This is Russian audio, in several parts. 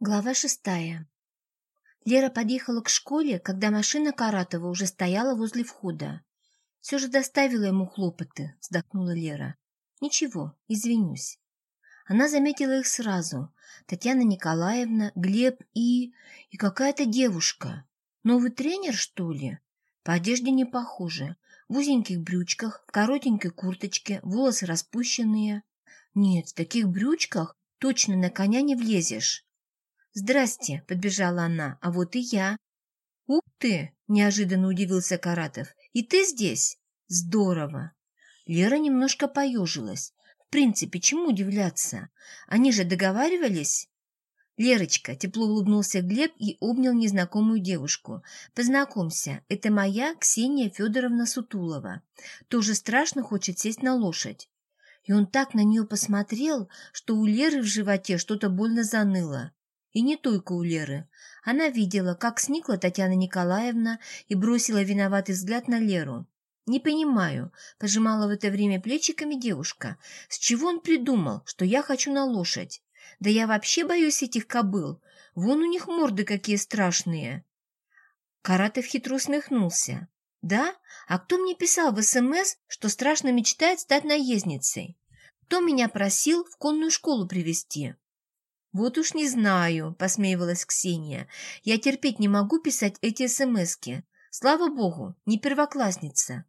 Глава шестая. Лера подъехала к школе, когда машина Каратова уже стояла возле входа. «Все же доставила ему хлопоты», — вздохнула Лера. «Ничего, извинюсь». Она заметила их сразу. Татьяна Николаевна, Глеб и... и какая-то девушка. Новый тренер, что ли? По одежде не похоже. В узеньких брючках, в коротенькой курточке, волосы распущенные. Нет, в таких брючках точно на коня не влезешь. «Здрасте!» — подбежала она. «А вот и я!» «Ух ты!» — неожиданно удивился Каратов. «И ты здесь?» «Здорово!» Лера немножко поежилась. «В принципе, чему удивляться? Они же договаривались?» «Лерочка!» — тепло улыбнулся Глеб и обнял незнакомую девушку. «Познакомься, это моя Ксения Федоровна Сутулова. Тоже страшно хочет сесть на лошадь». И он так на нее посмотрел, что у Леры в животе что-то больно заныло. И не только у Леры. Она видела, как сникла Татьяна Николаевна и бросила виноватый взгляд на Леру. «Не понимаю», — пожимала в это время плечиками девушка. «С чего он придумал, что я хочу на лошадь? Да я вообще боюсь этих кобыл. Вон у них морды какие страшные». Каратов хитро усмехнулся. «Да? А кто мне писал в СМС, что страшно мечтает стать наездницей? Кто меня просил в конную школу привести? «Вот уж не знаю», — посмеивалась Ксения. «Я терпеть не могу писать эти смски. Слава богу, не первоклассница».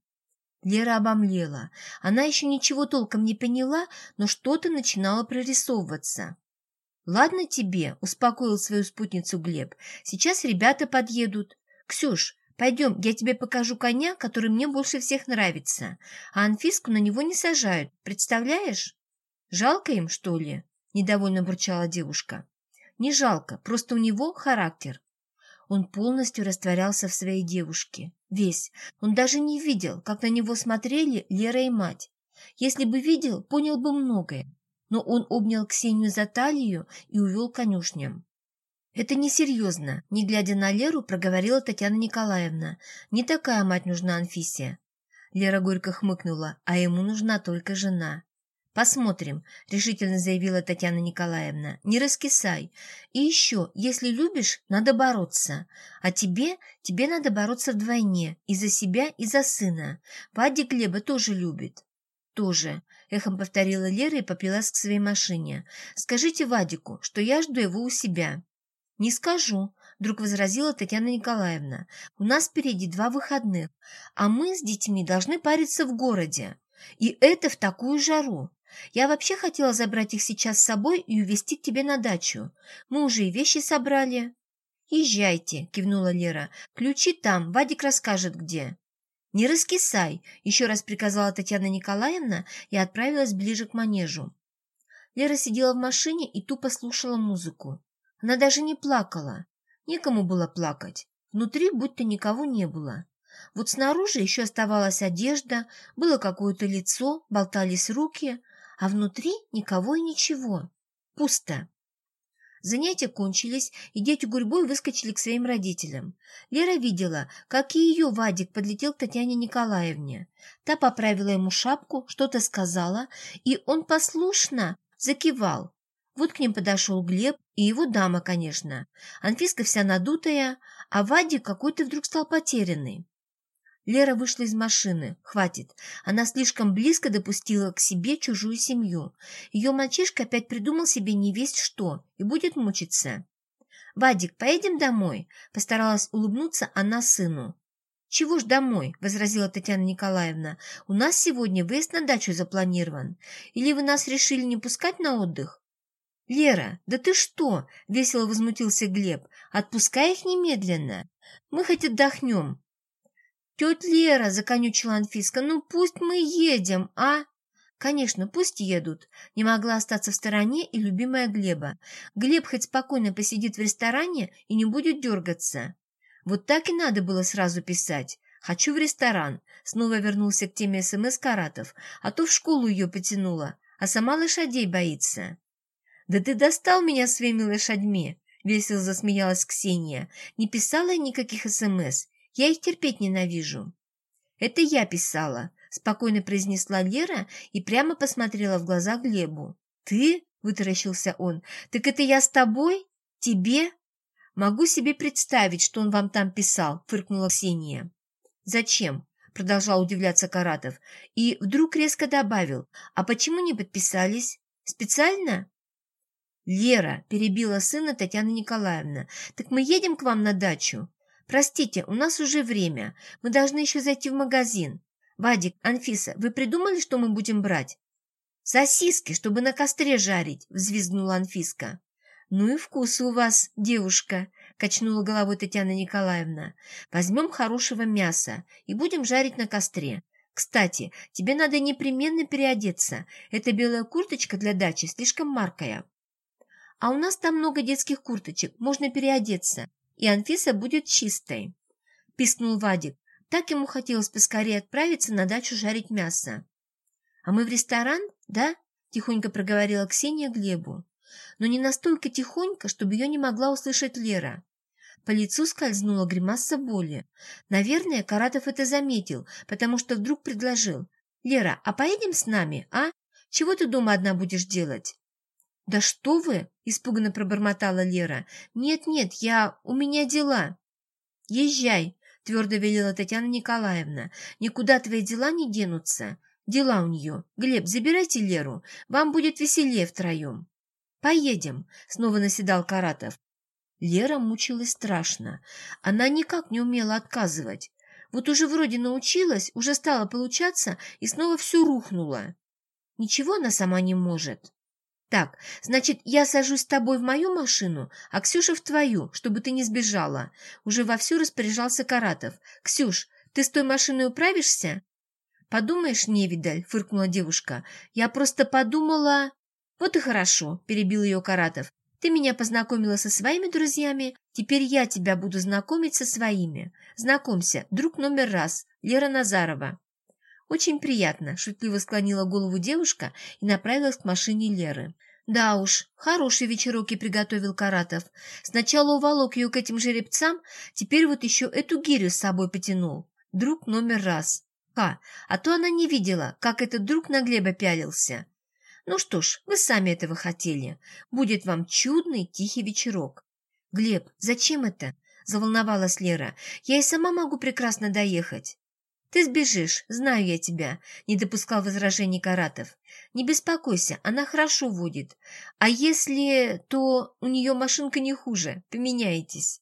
Лера обомлела. Она еще ничего толком не поняла, но что-то начинало прорисовываться. «Ладно тебе», — успокоил свою спутницу Глеб. «Сейчас ребята подъедут. Ксюш, пойдем, я тебе покажу коня, который мне больше всех нравится. А Анфиску на него не сажают, представляешь? Жалко им, что ли?» — недовольно бурчала девушка. «Не жалко, просто у него характер». Он полностью растворялся в своей девушке. Весь. Он даже не видел, как на него смотрели Лера и мать. Если бы видел, понял бы многое. Но он обнял Ксению за талию и увел конюшням. «Это несерьезно», — не глядя на Леру, проговорила Татьяна Николаевна. «Не такая мать нужна Анфисе». Лера горько хмыкнула, а ему нужна только жена. «Посмотрим», — решительно заявила Татьяна Николаевна. «Не раскисай. И еще, если любишь, надо бороться. А тебе, тебе надо бороться вдвойне. И за себя, и за сына. Вадик Глеба тоже любит». «Тоже», — эхом повторила Лера и поплелась к своей машине. «Скажите Вадику, что я жду его у себя». «Не скажу», — вдруг возразила Татьяна Николаевна. «У нас впереди два выходных, а мы с детьми должны париться в городе. И это в такую жару. Я вообще хотела забрать их сейчас с собой и увезти к тебе на дачу. Мы уже и вещи собрали». «Езжайте», — кивнула Лера. «Ключи там, Вадик расскажет, где». «Не раскисай», — еще раз приказала Татьяна Николаевна и отправилась ближе к манежу. Лера сидела в машине и тупо слушала музыку. Она даже не плакала. Некому было плакать. Внутри будто никого не было. Вот снаружи еще оставалась одежда, было какое-то лицо, болтались руки, а внутри никого и ничего. Пусто. Занятия кончились, и дети гурьбой выскочили к своим родителям. Лера видела, как и ее Вадик подлетел к Татьяне Николаевне. Та поправила ему шапку, что-то сказала, и он послушно закивал. Вот к ним подошел Глеб и его дама, конечно. Анфиска вся надутая, а Вадик какой-то вдруг стал потерянный. Лера вышла из машины. Хватит. Она слишком близко допустила к себе чужую семью. Ее мальчишка опять придумал себе не весть что и будет мучиться. «Вадик, поедем домой?» – постаралась улыбнуться она сыну. «Чего ж домой?» – возразила Татьяна Николаевна. «У нас сегодня выезд на дачу запланирован. Или вы нас решили не пускать на отдых?» «Лера, да ты что?» – весело возмутился Глеб. «Отпускай их немедленно. Мы хоть отдохнем. «Тетя Лера!» — законючила Анфиска. «Ну пусть мы едем, а?» «Конечно, пусть едут». Не могла остаться в стороне и любимая Глеба. Глеб хоть спокойно посидит в ресторане и не будет дергаться. Вот так и надо было сразу писать. «Хочу в ресторан». Снова вернулся к теме СМС Каратов. А то в школу ее потянула, а сама лошадей боится. «Да ты достал меня своими лошадьми!» — весело засмеялась Ксения. «Не писала я никаких СМС. Я их терпеть ненавижу». «Это я писала», — спокойно произнесла Лера и прямо посмотрела в глаза Глебу. «Ты?» — вытаращился он. «Так это я с тобой?» «Тебе? Могу себе представить, что он вам там писал», — фыркнула Ксения. «Зачем?» — продолжал удивляться Каратов. И вдруг резко добавил. «А почему не подписались? Специально?» «Лера», — перебила сына Татьяна Николаевна, «так мы едем к вам на дачу?» «Простите, у нас уже время. Мы должны еще зайти в магазин. Вадик, Анфиса, вы придумали, что мы будем брать?» «Сосиски, чтобы на костре жарить», — взвизгнула Анфиска. «Ну и вкус у вас, девушка», — качнула головой Татьяна Николаевна. «Возьмем хорошего мяса и будем жарить на костре. Кстати, тебе надо непременно переодеться. Эта белая курточка для дачи слишком маркая». «А у нас там много детских курточек, можно переодеться, и Анфиса будет чистой», — пискнул Вадик. Так ему хотелось поскорее отправиться на дачу жарить мясо. «А мы в ресторан, да?» – тихонько проговорила Ксения Глебу. Но не настолько тихонько, чтобы ее не могла услышать Лера. По лицу скользнула гримаса боли. Наверное, Каратов это заметил, потому что вдруг предложил. «Лера, а поедем с нами, а? Чего ты дома одна будешь делать?» «Да что вы!» – испуганно пробормотала Лера. «Нет-нет, я... у меня дела». «Езжай!» – твердо велела Татьяна Николаевна. «Никуда твои дела не денутся. Дела у нее. Глеб, забирайте Леру. Вам будет веселее втроем». «Поедем», — снова наседал Каратов. Лера мучилась страшно. Она никак не умела отказывать. Вот уже вроде научилась, уже стало получаться, и снова все рухнуло. Ничего она сама не может. Так, значит, я сажусь с тобой в мою машину, а Ксюша в твою, чтобы ты не сбежала. Уже вовсю распоряжался Каратов. Ксюш, ты с той машиной управишься? «Подумаешь, невидаль», — фыркнула девушка. «Я просто подумала...» «Вот и хорошо», — перебил ее Каратов. «Ты меня познакомила со своими друзьями, теперь я тебя буду знакомить со своими. Знакомься, друг номер раз, Лера Назарова». «Очень приятно», — шутливо склонила голову девушка и направилась к машине Леры. Да уж, хороший вечерок и приготовил Каратов. Сначала уволок ее к этим жеребцам, теперь вот еще эту гирю с собой потянул. Друг номер раз. Ха, а то она не видела, как этот друг на Глеба пялился. Ну что ж, вы сами этого хотели. Будет вам чудный тихий вечерок. Глеб, зачем это? Заволновалась Лера. Я и сама могу прекрасно доехать. Ты сбежишь, знаю я тебя, не допускал возражений Каратов. Не беспокойся, она хорошо водит. А если, то у нее машинка не хуже, поменяетесь.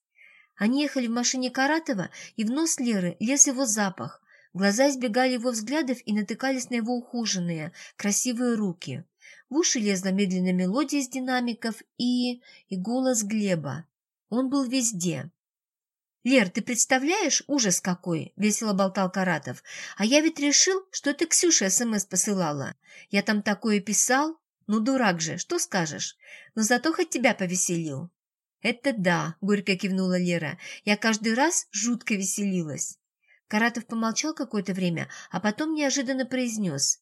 Они ехали в машине Каратова, и в нос Леры лез его запах, Глаза избегали его взглядов и натыкались на его ухоженные, красивые руки. В уши лезла медленная мелодия из динамиков и... и голос Глеба. Он был везде. «Лер, ты представляешь, ужас какой!» — весело болтал Каратов. «А я ведь решил, что это Ксюша СМС посылала. Я там такое писал. Ну, дурак же, что скажешь? Но зато хоть тебя повеселил». «Это да», — горько кивнула Лера. «Я каждый раз жутко веселилась». Каратов помолчал какое-то время, а потом неожиданно произнес.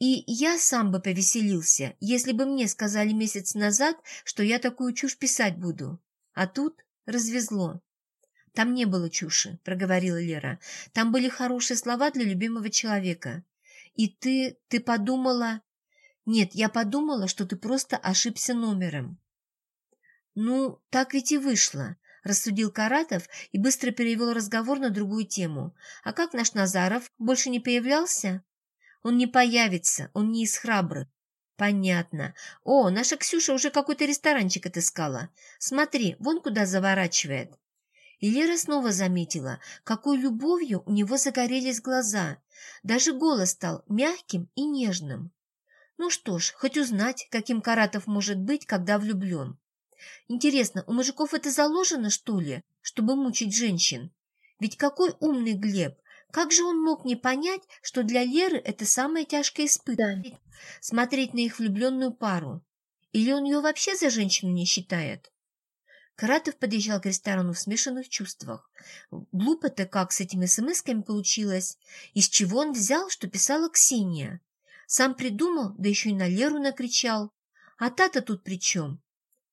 «И я сам бы повеселился, если бы мне сказали месяц назад, что я такую чушь писать буду. А тут развезло». «Там не было чуши», — проговорила Лера. «Там были хорошие слова для любимого человека. И ты... ты подумала...» «Нет, я подумала, что ты просто ошибся номером». «Ну, так ведь и вышло рассудил Каратов и быстро перевел разговор на другую тему. «А как наш Назаров? Больше не появлялся?» «Он не появится, он не из храбрых». «Понятно. О, наша Ксюша уже какой-то ресторанчик отыскала. Смотри, вон куда заворачивает». И Лера снова заметила, какой любовью у него загорелись глаза. Даже голос стал мягким и нежным. Ну что ж, хоть узнать, каким Каратов может быть, когда влюблен. Интересно, у мужиков это заложено, что ли, чтобы мучить женщин? Ведь какой умный Глеб! Как же он мог не понять, что для Леры это самое тяжкое испытание? Смотреть на их влюбленную пару. Или он ее вообще за женщину не считает? Каратов подъезжал к ресторану в смешанных чувствах. Глупо-то как с этими смс-ками получилось. Из чего он взял, что писала Ксения? Сам придумал, да еще и на Леру накричал. А та-то тут при чем?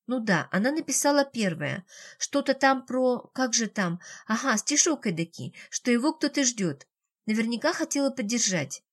Ну да, она написала первое. Что-то там про... Как же там? Ага, стишок эдакий, что его кто-то ждет. Наверняка хотела поддержать.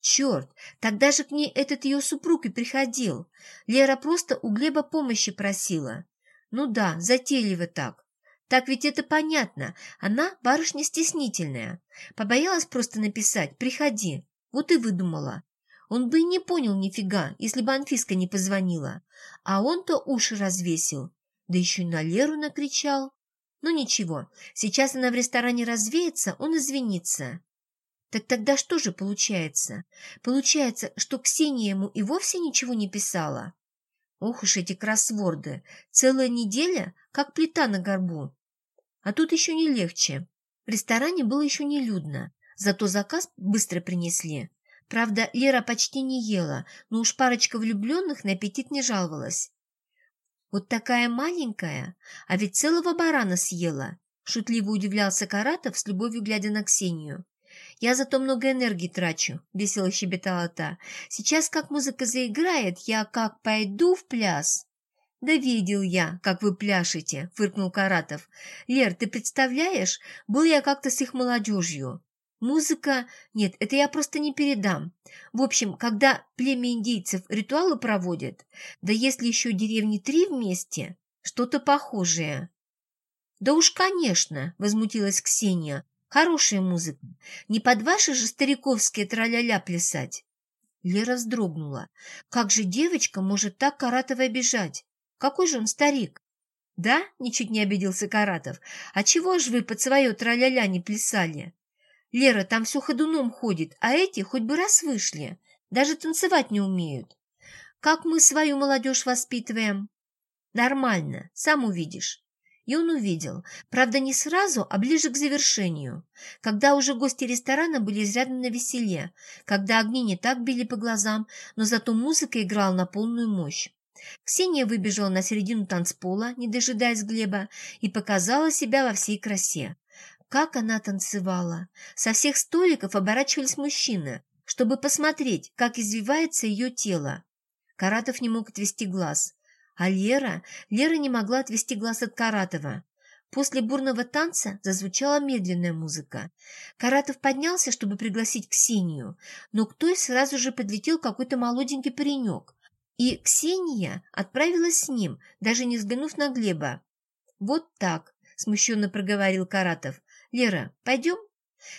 Черт, тогда же к ней этот ее супруг и приходил. Лера просто у Глеба помощи просила. Ну да, затейливо так. Так ведь это понятно. Она барышня стеснительная. Побоялась просто написать «приходи». Вот и выдумала. Он бы и не понял нифига, если бы Анфиска не позвонила. А он-то уши развесил. Да еще и на Леру накричал. Ну ничего, сейчас она в ресторане развеется, он извинится. Так тогда что же получается? Получается, что Ксения ему и вовсе ничего не писала? Ох уж эти кроссворды! Целая неделя, как плита на горбу. А тут еще не легче. В ресторане было еще не людно, зато заказ быстро принесли. Правда, Лера почти не ела, но уж парочка влюбленных на аппетит не жаловалась. «Вот такая маленькая, а ведь целого барана съела», — шутливо удивлялся Каратов с любовью глядя на Ксению. «Я зато много энергии трачу», — весело щебетала та. «Сейчас, как музыка заиграет, я как пойду в пляс». «Да видел я, как вы пляшете», — фыркнул Каратов. «Лер, ты представляешь, был я как-то с их молодежью. Музыка... Нет, это я просто не передам. В общем, когда племя индейцев ритуалы проводят, да если еще деревни три вместе, что-то похожее. Да уж, конечно, возмутилась Ксения. Хорошая музыка. Не под ваши же стариковские траля-ля плясать. Лера вздрогнула. Как же девочка может так Каратова обижать? Какой же он старик? Да, ничуть не обиделся Каратов. А чего ж вы под свое траля-ля не плясали? Лера там все ходуном ходит, а эти хоть бы раз вышли. Даже танцевать не умеют. Как мы свою молодежь воспитываем? Нормально, сам увидишь. И он увидел, правда, не сразу, а ближе к завершению, когда уже гости ресторана были изрядно на веселе, когда огни не так били по глазам, но зато музыка играла на полную мощь. Ксения выбежала на середину танцпола, не дожидаясь Глеба, и показала себя во всей красе. Как она танцевала! Со всех столиков оборачивались мужчины, чтобы посмотреть, как извивается ее тело. Каратов не мог отвести глаз. А Лера... Лера не могла отвести глаз от Каратова. После бурного танца зазвучала медленная музыка. Каратов поднялся, чтобы пригласить Ксению, но к той сразу же подлетел какой-то молоденький паренек. И Ксения отправилась с ним, даже не взглянув на Глеба. «Вот так», — смущенно проговорил Каратов. «Лера, пойдем?»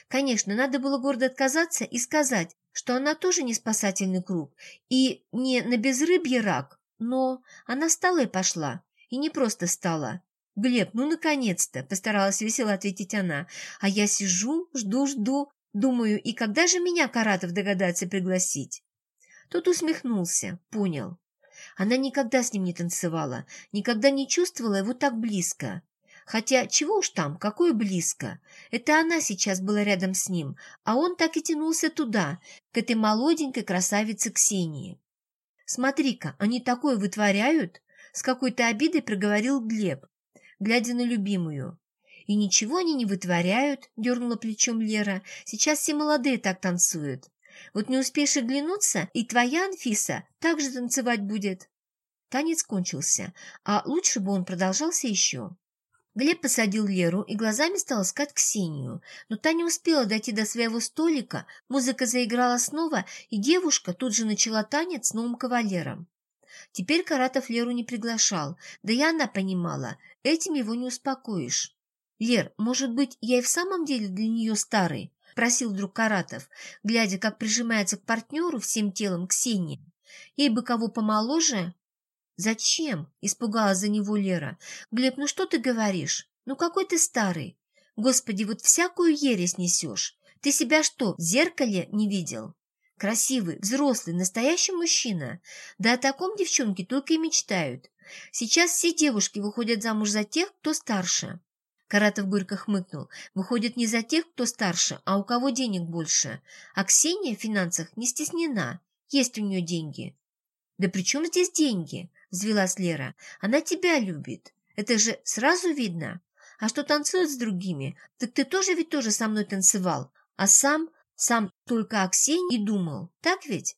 Конечно, надо было гордо отказаться и сказать, что она тоже не спасательный круг и не на безрыбье рак, но она стала и пошла, и не просто стала. «Глеб, ну, наконец-то!» – постаралась весело ответить она. «А я сижу, жду, жду, думаю, и когда же меня Каратов догадается пригласить?» Тот усмехнулся, понял. Она никогда с ним не танцевала, никогда не чувствовала его так близко. Хотя чего уж там, какое близко. Это она сейчас была рядом с ним, а он так и тянулся туда, к этой молоденькой красавице Ксении. «Смотри-ка, они такое вытворяют!» С какой-то обидой проговорил Глеб, глядя на любимую. «И ничего они не вытворяют», — дернула плечом Лера. «Сейчас все молодые так танцуют. Вот не успеешь оглянуться, и твоя Анфиса так же танцевать будет». Танец кончился, а лучше бы он продолжался еще. Глеб посадил Леру и глазами стал искать Ксению, но та не успела дойти до своего столика, музыка заиграла снова, и девушка тут же начала танец с новым кавалером. Теперь Каратов Леру не приглашал, да и она понимала, этим его не успокоишь. «Лер, может быть, я и в самом деле для нее старый?» – просил вдруг Каратов, глядя, как прижимается к партнеру всем телом Ксения. «Ей бы кого помоложе?» «Зачем?» – испугалась за него Лера. «Глеб, ну что ты говоришь? Ну какой ты старый? Господи, вот всякую ересь несешь. Ты себя что, в зеркале не видел?» Красивый, взрослый, настоящий мужчина. Да о таком девчонки только и мечтают. Сейчас все девушки выходят замуж за тех, кто старше. Каратов горько хмыкнул. Выходят не за тех, кто старше, а у кого денег больше. А Ксения в финансах не стеснена. Есть у нее деньги. Да при чем здесь деньги? — взвелась Лера. «Она тебя любит. Это же сразу видно. А что танцует с другими? Так ты тоже ведь тоже со мной танцевал. А сам, сам только о Ксении и думал. Так ведь?»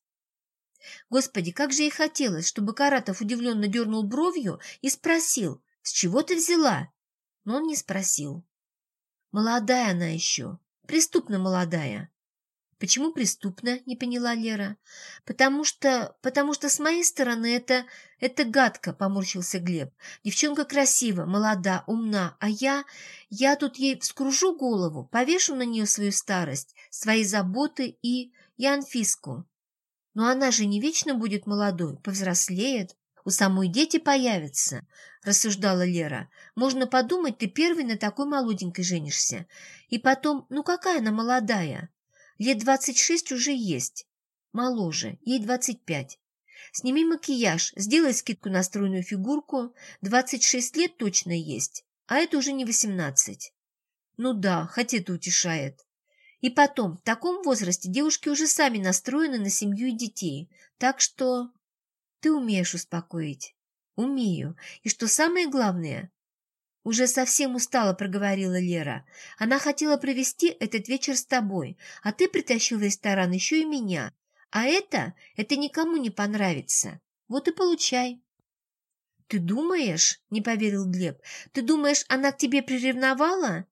Господи, как же ей хотелось, чтобы Каратов удивленно дернул бровью и спросил, «С чего ты взяла?» Но он не спросил. Молодая она еще, преступно молодая. Почему преступно, не поняла Лера. Потому что, потому что с моей стороны это, это гадко, поморщился Глеб. Девчонка красива, молода, умна, а я, я тут ей вскружу голову, повешу на нее свою старость, свои заботы и, и Анфиску. Но она же не вечно будет молодой, повзрослеет, у самой дети появятся, рассуждала Лера. Можно подумать, ты первый на такой молоденькой женишься. И потом, ну какая она молодая? Лет двадцать шесть уже есть. Моложе, ей двадцать пять. Сними макияж, сделай скидку на стройную фигурку. Двадцать шесть лет точно есть, а это уже не восемнадцать. Ну да, хоть это утешает. И потом, в таком возрасте девушки уже сами настроены на семью и детей, так что ты умеешь успокоить. Умею. И что самое главное, уже совсем устала, проговорила Лера. Она хотела провести этот вечер с тобой, а ты притащил в ресторан еще и меня. А это, это никому не понравится. Вот и получай. Ты думаешь, не поверил Глеб, ты думаешь, она к тебе приревновала?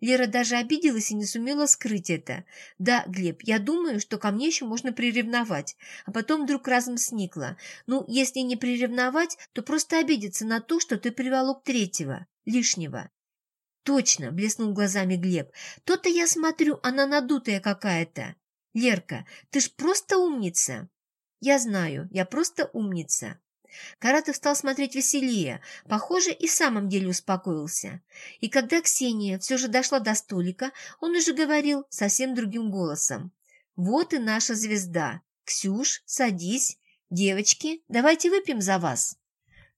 Лера даже обиделась и не сумела скрыть это. «Да, Глеб, я думаю, что ко мне еще можно приревновать». А потом вдруг разом сникла. «Ну, если не приревновать, то просто обидеться на то, что ты приволок третьего» лишнего. Точно, блеснул глазами Глеб. То-то я смотрю, она надутая какая-то. Лерка, ты ж просто умница. Я знаю, я просто умница. Каратов стал смотреть веселее, похоже, и в самом деле успокоился. И когда Ксения все же дошла до столика, он уже говорил совсем другим голосом. «Вот и наша звезда. Ксюш, садись. Девочки, давайте выпьем за вас».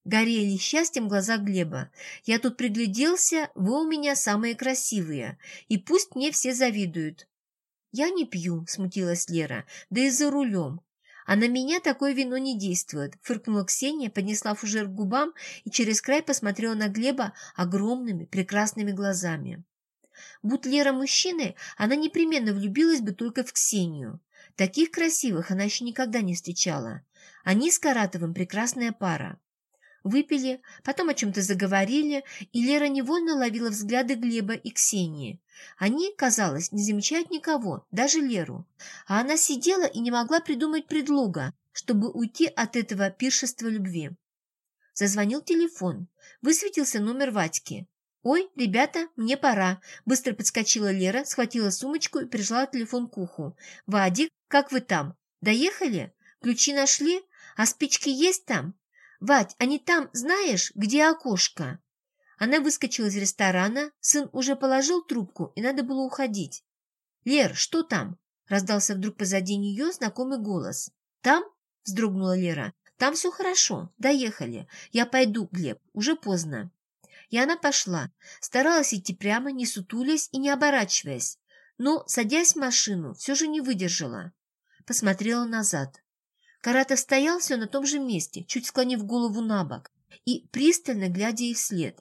Горели счастьем глаза Глеба. «Я тут пригляделся, вы у меня самые красивые, и пусть мне все завидуют». «Я не пью», — смутилась Лера, — «да и за рулем». «А на меня такое вино не действует», — фыркнула Ксения, поднесла фужер к губам и через край посмотрела на Глеба огромными прекрасными глазами. Будь Лера мужчиной, она непременно влюбилась бы только в Ксению. Таких красивых она еще никогда не встречала. Они с Каратовым прекрасная пара. Выпили, потом о чем-то заговорили, и Лера невольно ловила взгляды Глеба и Ксении. Они, казалось, не замечают никого, даже Леру. А она сидела и не могла придумать предлога, чтобы уйти от этого пиршества любви. Зазвонил телефон. Высветился номер Вадьки. «Ой, ребята, мне пора!» Быстро подскочила Лера, схватила сумочку и прижала телефон к уху. «Вадик, как вы там? Доехали? Ключи нашли? А спички есть там? «Вать, они там, знаешь, где окошко?» Она выскочила из ресторана, сын уже положил трубку, и надо было уходить. «Лер, что там?» — раздался вдруг позади нее знакомый голос. «Там?» — вздрогнула Лера. «Там все хорошо, доехали. Я пойду, Глеб, уже поздно». И она пошла, старалась идти прямо, не сутулясь и не оборачиваясь, но, садясь в машину, все же не выдержала. Посмотрела назад. Карата стоял все на том же месте, чуть склонив голову на бок и пристально глядя ей вслед.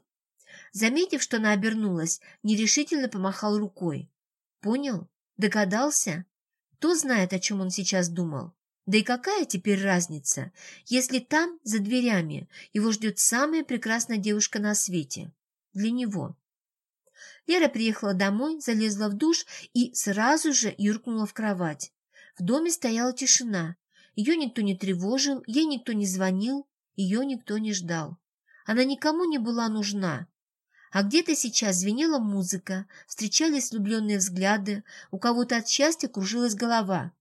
Заметив, что она обернулась, нерешительно помахал рукой. Понял? Догадался? Кто знает, о чем он сейчас думал? Да и какая теперь разница, если там, за дверями, его ждет самая прекрасная девушка на свете? Для него. Лера приехала домой, залезла в душ и сразу же юркнула в кровать. В доме стояла тишина, ее никто не тревожил, ей никто не звонил, ее никто не ждал. Она никому не была нужна. А где-то сейчас звенела музыка, встречались влюбленные взгляды, у кого-то от счастья кружилась голова.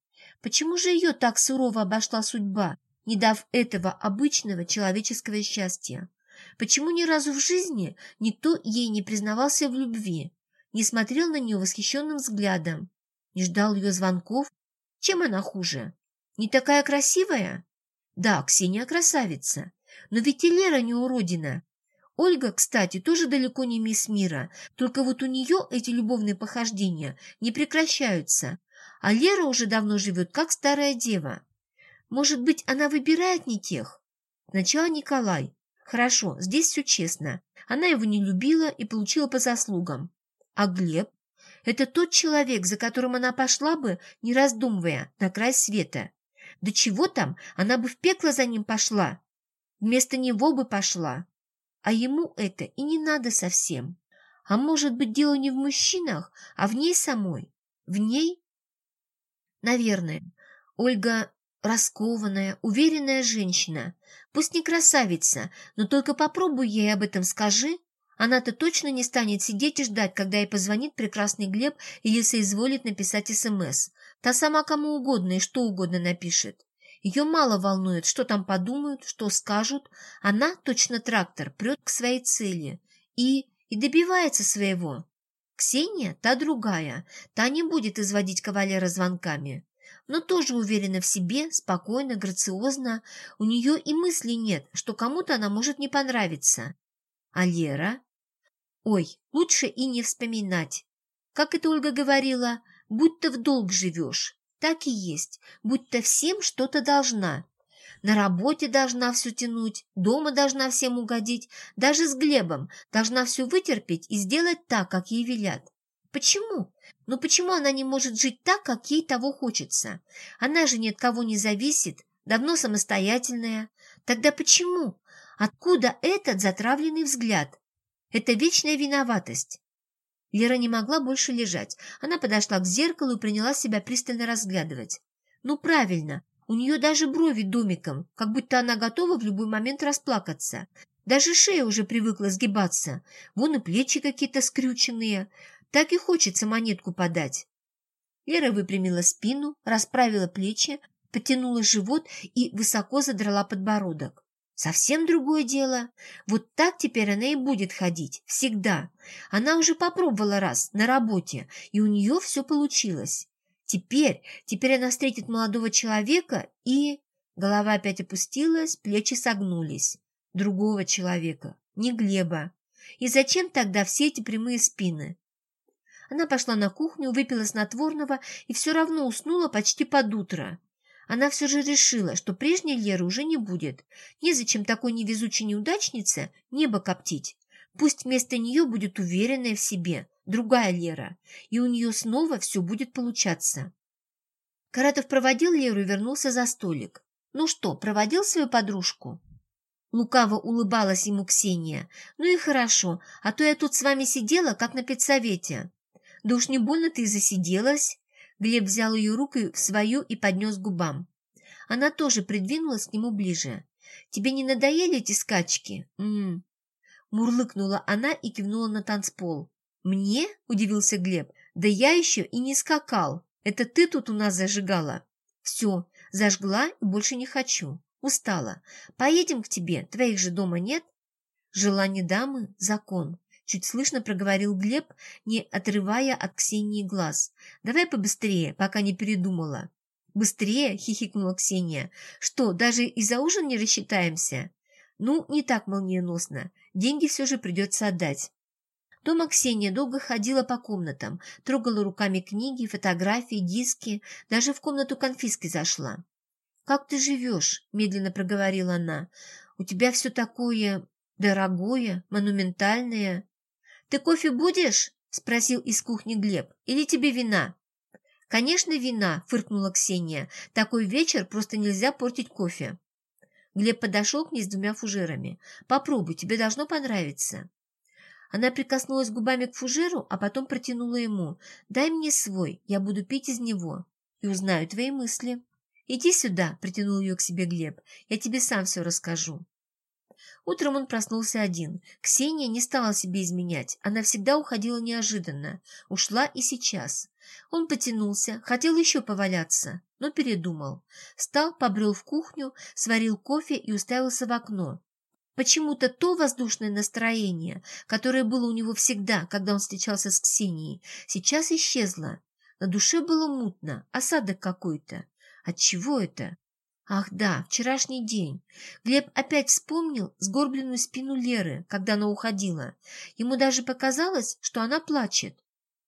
Почему же ее так сурово обошла судьба, не дав этого обычного человеческого счастья? Почему ни разу в жизни никто ей не признавался в любви, не смотрел на нее восхищенным взглядом, не ждал ее звонков? Чем она хуже? Не такая красивая? Да, Ксения красавица. Но ведь и Лера не уродина. Ольга, кстати, тоже далеко не мисс мира, только вот у нее эти любовные похождения не прекращаются, а Лера уже давно живет как старая дева. Может быть, она выбирает не тех? Сначала Николай. Хорошо, здесь все честно. Она его не любила и получила по заслугам. А Глеб? Это тот человек, за которым она пошла бы, не раздумывая, на край света. Да чего там, она бы в пекло за ним пошла. Вместо него бы пошла. А ему это и не надо совсем. А может быть, дело не в мужчинах, а в ней самой? В ней? Наверное. Ольга раскованная, уверенная женщина. Пусть не красавица, но только попробуй ей об этом скажи. Она-то точно не станет сидеть и ждать, когда ей позвонит прекрасный Глеб или соизволит написать СМС. Та сама кому угодно и что угодно напишет. Ее мало волнует, что там подумают, что скажут. Она, точно трактор, прет к своей цели и, и добивается своего. Ксения, та другая, та не будет изводить кавалера звонками но тоже уверена в себе, спокойно, грациозно. У нее и мысли нет, что кому-то она может не понравиться. А Лера? Ой, лучше и не вспоминать. Как это Ольга говорила, будто в долг живешь. Так и есть, будто всем что-то должна. На работе должна все тянуть, дома должна всем угодить, даже с Глебом должна все вытерпеть и сделать так, как ей велят. Почему? Ну почему она не может жить так, как ей того хочется? Она же ни от кого не зависит, давно самостоятельная. Тогда почему? Откуда этот затравленный взгляд? Это вечная виноватость. Лера не могла больше лежать. Она подошла к зеркалу и приняла себя пристально разглядывать. Ну, правильно, у нее даже брови домиком, как будто она готова в любой момент расплакаться. Даже шея уже привыкла сгибаться. Вон и плечи какие-то скрюченные. Так и хочется монетку подать. Лера выпрямила спину, расправила плечи, потянула живот и высоко задрала подбородок. Совсем другое дело. Вот так теперь она и будет ходить. Всегда. Она уже попробовала раз на работе, и у нее все получилось. Теперь, теперь она встретит молодого человека и... Голова опять опустилась, плечи согнулись. Другого человека, не Глеба. И зачем тогда все эти прямые спины? Она пошла на кухню, выпила снотворного и все равно уснула почти под утро. Она все же решила, что прежней Леры уже не будет. Незачем такой невезучей неудачнице небо коптить. Пусть вместо нее будет уверенная в себе, другая Лера, и у нее снова все будет получаться. Каратов проводил Леру и вернулся за столик. «Ну что, проводил свою подружку?» Лукаво улыбалась ему Ксения. «Ну и хорошо, а то я тут с вами сидела, как на педсовете». «Да уж не больно ты засиделась?» Глеб взял ее руку в свою и поднес к губам. Она тоже придвинулась к нему ближе. «Тебе не надоели эти скачки?» М -м -м. Мурлыкнула она и кивнула на танцпол. «Мне?» – удивился Глеб. «Да я еще и не скакал. Это ты тут у нас зажигала?» «Все, зажгла и больше не хочу. Устала. Поедем к тебе, твоих же дома нет?» «Желание дамы – закон. Чуть слышно проговорил Глеб, не отрывая от Ксении глаз. «Давай побыстрее, пока не передумала». «Быстрее?» — хихикнула Ксения. «Что, даже и за ужин не рассчитаемся?» «Ну, не так молниеносно. Деньги все же придется отдать». Дома Ксения долго ходила по комнатам, трогала руками книги, фотографии, диски, даже в комнату конфиски зашла. «Как ты живешь?» — медленно проговорила она. «У тебя все такое дорогое, монументальное». «Ты кофе будешь?» – спросил из кухни Глеб. «Или тебе вина?» «Конечно, вина», – фыркнула Ксения. «Такой вечер просто нельзя портить кофе». Глеб подошел к ней с двумя фужерами. «Попробуй, тебе должно понравиться». Она прикоснулась губами к фужеру, а потом протянула ему. «Дай мне свой, я буду пить из него и узнаю твои мысли». «Иди сюда», – притянул ее к себе Глеб. «Я тебе сам все расскажу». Утром он проснулся один. Ксения не стала себе изменять. Она всегда уходила неожиданно. Ушла и сейчас. Он потянулся, хотел еще поваляться, но передумал. Встал, побрел в кухню, сварил кофе и уставился в окно. Почему-то то воздушное настроение, которое было у него всегда, когда он встречался с Ксенией, сейчас исчезло. На душе было мутно, осадок какой-то. Отчего это? Ах да, вчерашний день. Глеб опять вспомнил сгорбленную спину Леры, когда она уходила. Ему даже показалось, что она плачет.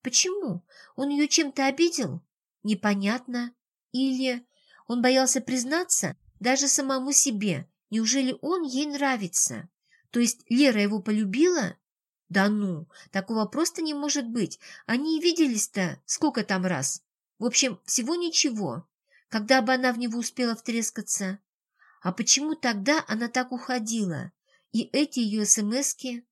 Почему? Он ее чем-то обидел? Непонятно. Или он боялся признаться даже самому себе. Неужели он ей нравится? То есть Лера его полюбила? Да ну, такого просто не может быть. Они и виделись-то сколько там раз. В общем, всего ничего когда бы она в него успела втрескаться. А почему тогда она так уходила? И эти ее смски?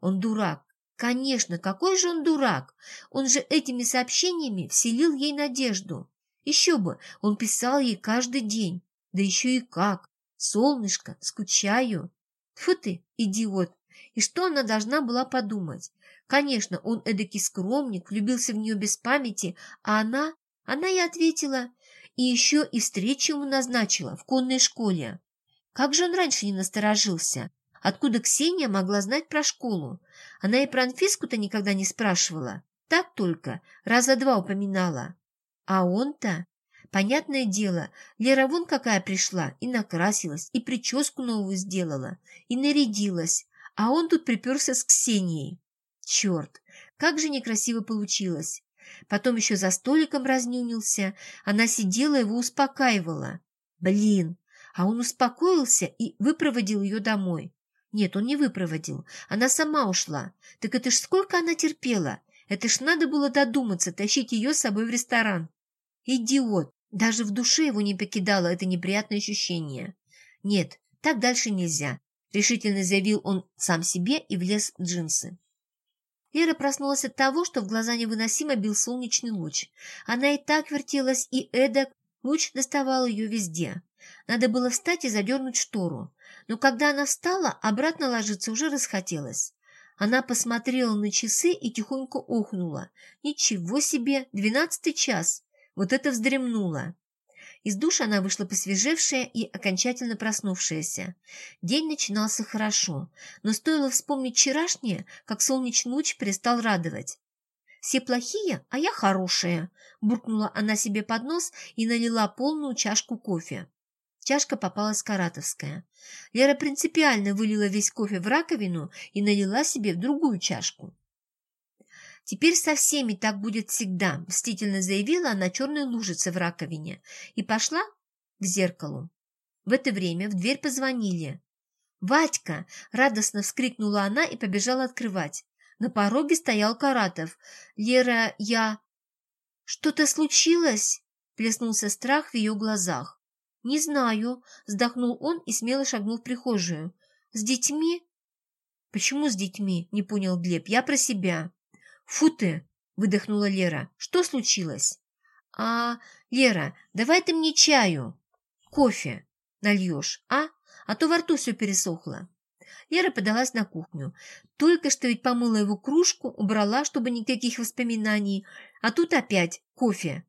Он дурак. Конечно, какой же он дурак! Он же этими сообщениями вселил ей надежду. Еще бы, он писал ей каждый день. Да еще и как. Солнышко, скучаю. Фу ты, идиот. И что она должна была подумать? Конечно, он эдакий скромник, влюбился в нее без памяти, а она... Она и ответила. И еще и встречу ему назначила в конной школе. Как же он раньше не насторожился? Откуда Ксения могла знать про школу? Она и про Анфиску-то никогда не спрашивала. Так только, раза два упоминала. А он-то... Понятное дело, Лера вон какая пришла, и накрасилась, и прическу новую сделала, и нарядилась, а он тут приперся с Ксенией. Черт, как же некрасиво получилось. Потом еще за столиком разнюнился, она сидела его успокаивала. Блин, а он успокоился и выпроводил ее домой. Нет, он не выпроводил, она сама ушла. Так это ж сколько она терпела? Это ж надо было додуматься, тащить ее с собой в ресторан. Идиот! Даже в душе его не покидало это неприятное ощущение. Нет, так дальше нельзя, решительно заявил он сам себе и влез в джинсы. Лера проснулась от того, что в глаза невыносимо бил солнечный луч. Она и так вертелась, и эдак луч доставал ее везде. Надо было встать и задернуть штору. Но когда она встала, обратно ложиться уже расхотелось. Она посмотрела на часы и тихонько охнула. Ничего себе, двенадцатый час. Вот это вздремнула. Из душа она вышла посвежевшая и окончательно проснувшаяся. День начинался хорошо, но стоило вспомнить вчерашнее, как солнечный луч перестал радовать. «Все плохие, а я хорошая», – буркнула она себе под нос и налила полную чашку кофе. Чашка попалась каратовская. Лера принципиально вылила весь кофе в раковину и налила себе в другую чашку. «Теперь со всеми так будет всегда», – мстительно заявила она черной лужице в раковине и пошла к зеркалу. В это время в дверь позвонили. «Вадька!» – радостно вскрикнула она и побежала открывать. На пороге стоял Каратов. «Лера, я...» «Что-то случилось?» – плеснулся страх в ее глазах. «Не знаю», – вздохнул он и смело шагнул в прихожую. «С детьми?» «Почему с детьми?» – не понял Глеб. «Я про себя». «Фу ты!» – выдохнула Лера. «Что случилось?» «А, Лера, давай ты мне чаю. Кофе нальешь, а? А то во рту все пересохло». Лера подалась на кухню. Только что ведь помыла его кружку, убрала, чтобы никаких воспоминаний. А тут опять кофе.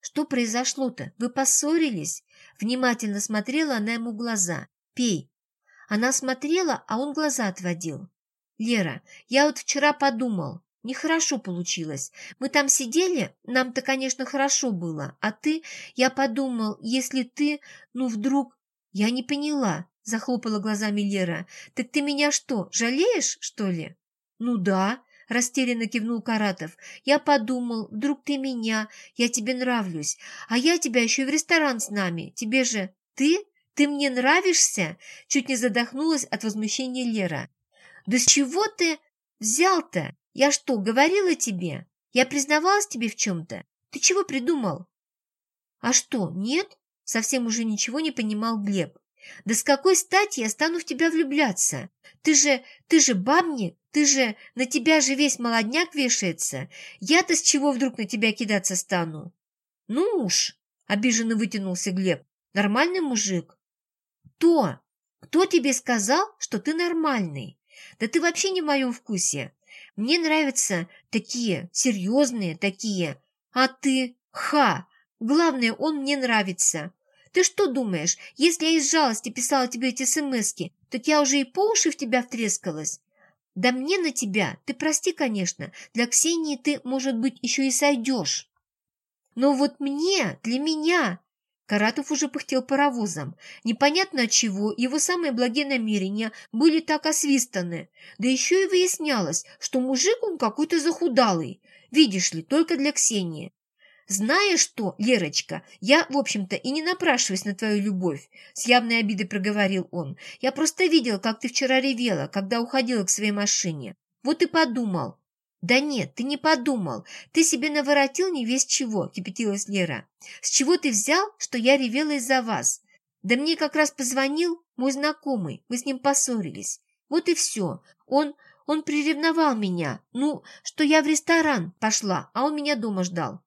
«Что произошло-то? Вы поссорились?» Внимательно смотрела она ему в глаза. «Пей». Она смотрела, а он глаза отводил. «Лера, я вот вчера подумал, Нехорошо получилось. Мы там сидели, нам-то, конечно, хорошо было. А ты, я подумал, если ты, ну, вдруг... Я не поняла, захлопала глазами Лера. Так ты меня что, жалеешь, что ли? Ну да, растерянно кивнул Каратов. Я подумал, вдруг ты меня, я тебе нравлюсь. А я тебя еще и в ресторан с нами. Тебе же... Ты? Ты мне нравишься? Чуть не задохнулась от возмущения Лера. Да с чего ты взял-то? Я что, говорила тебе? Я признавалась тебе в чем-то? Ты чего придумал? А что, нет? Совсем уже ничего не понимал Глеб. Да с какой стати я стану в тебя влюбляться? Ты же, ты же бабник, ты же, на тебя же весь молодняк вешается. Я-то с чего вдруг на тебя кидаться стану? Ну уж, обиженно вытянулся Глеб. Нормальный мужик. Кто? Кто тебе сказал, что ты нормальный? Да ты вообще не в моем вкусе. Мне нравятся такие, серьезные такие. А ты, ха, главное, он мне нравится. Ты что думаешь, если я из жалости писала тебе эти смски, так я уже и по уши в тебя втрескалась? Да мне на тебя, ты прости, конечно, для Ксении ты, может быть, еще и сойдешь. Но вот мне, для меня, Каратов уже пыхтел паровозом. Непонятно от чего его самые благие намерения были так освистаны. Да еще и выяснялось, что мужик он какой-то захудалый. Видишь ли, только для Ксении. «Знаешь что, Лерочка, я, в общем-то, и не напрашиваюсь на твою любовь», — с явной обидой проговорил он. «Я просто видел, как ты вчера ревела, когда уходила к своей машине. Вот и подумал, «Да нет, ты не подумал. Ты себе наворотил не весь чего», – кипятилась Лера. «С чего ты взял, что я ревела из-за вас? Да мне как раз позвонил мой знакомый, мы с ним поссорились. Вот и все. Он, он приревновал меня. Ну, что я в ресторан пошла, а он меня дома ждал».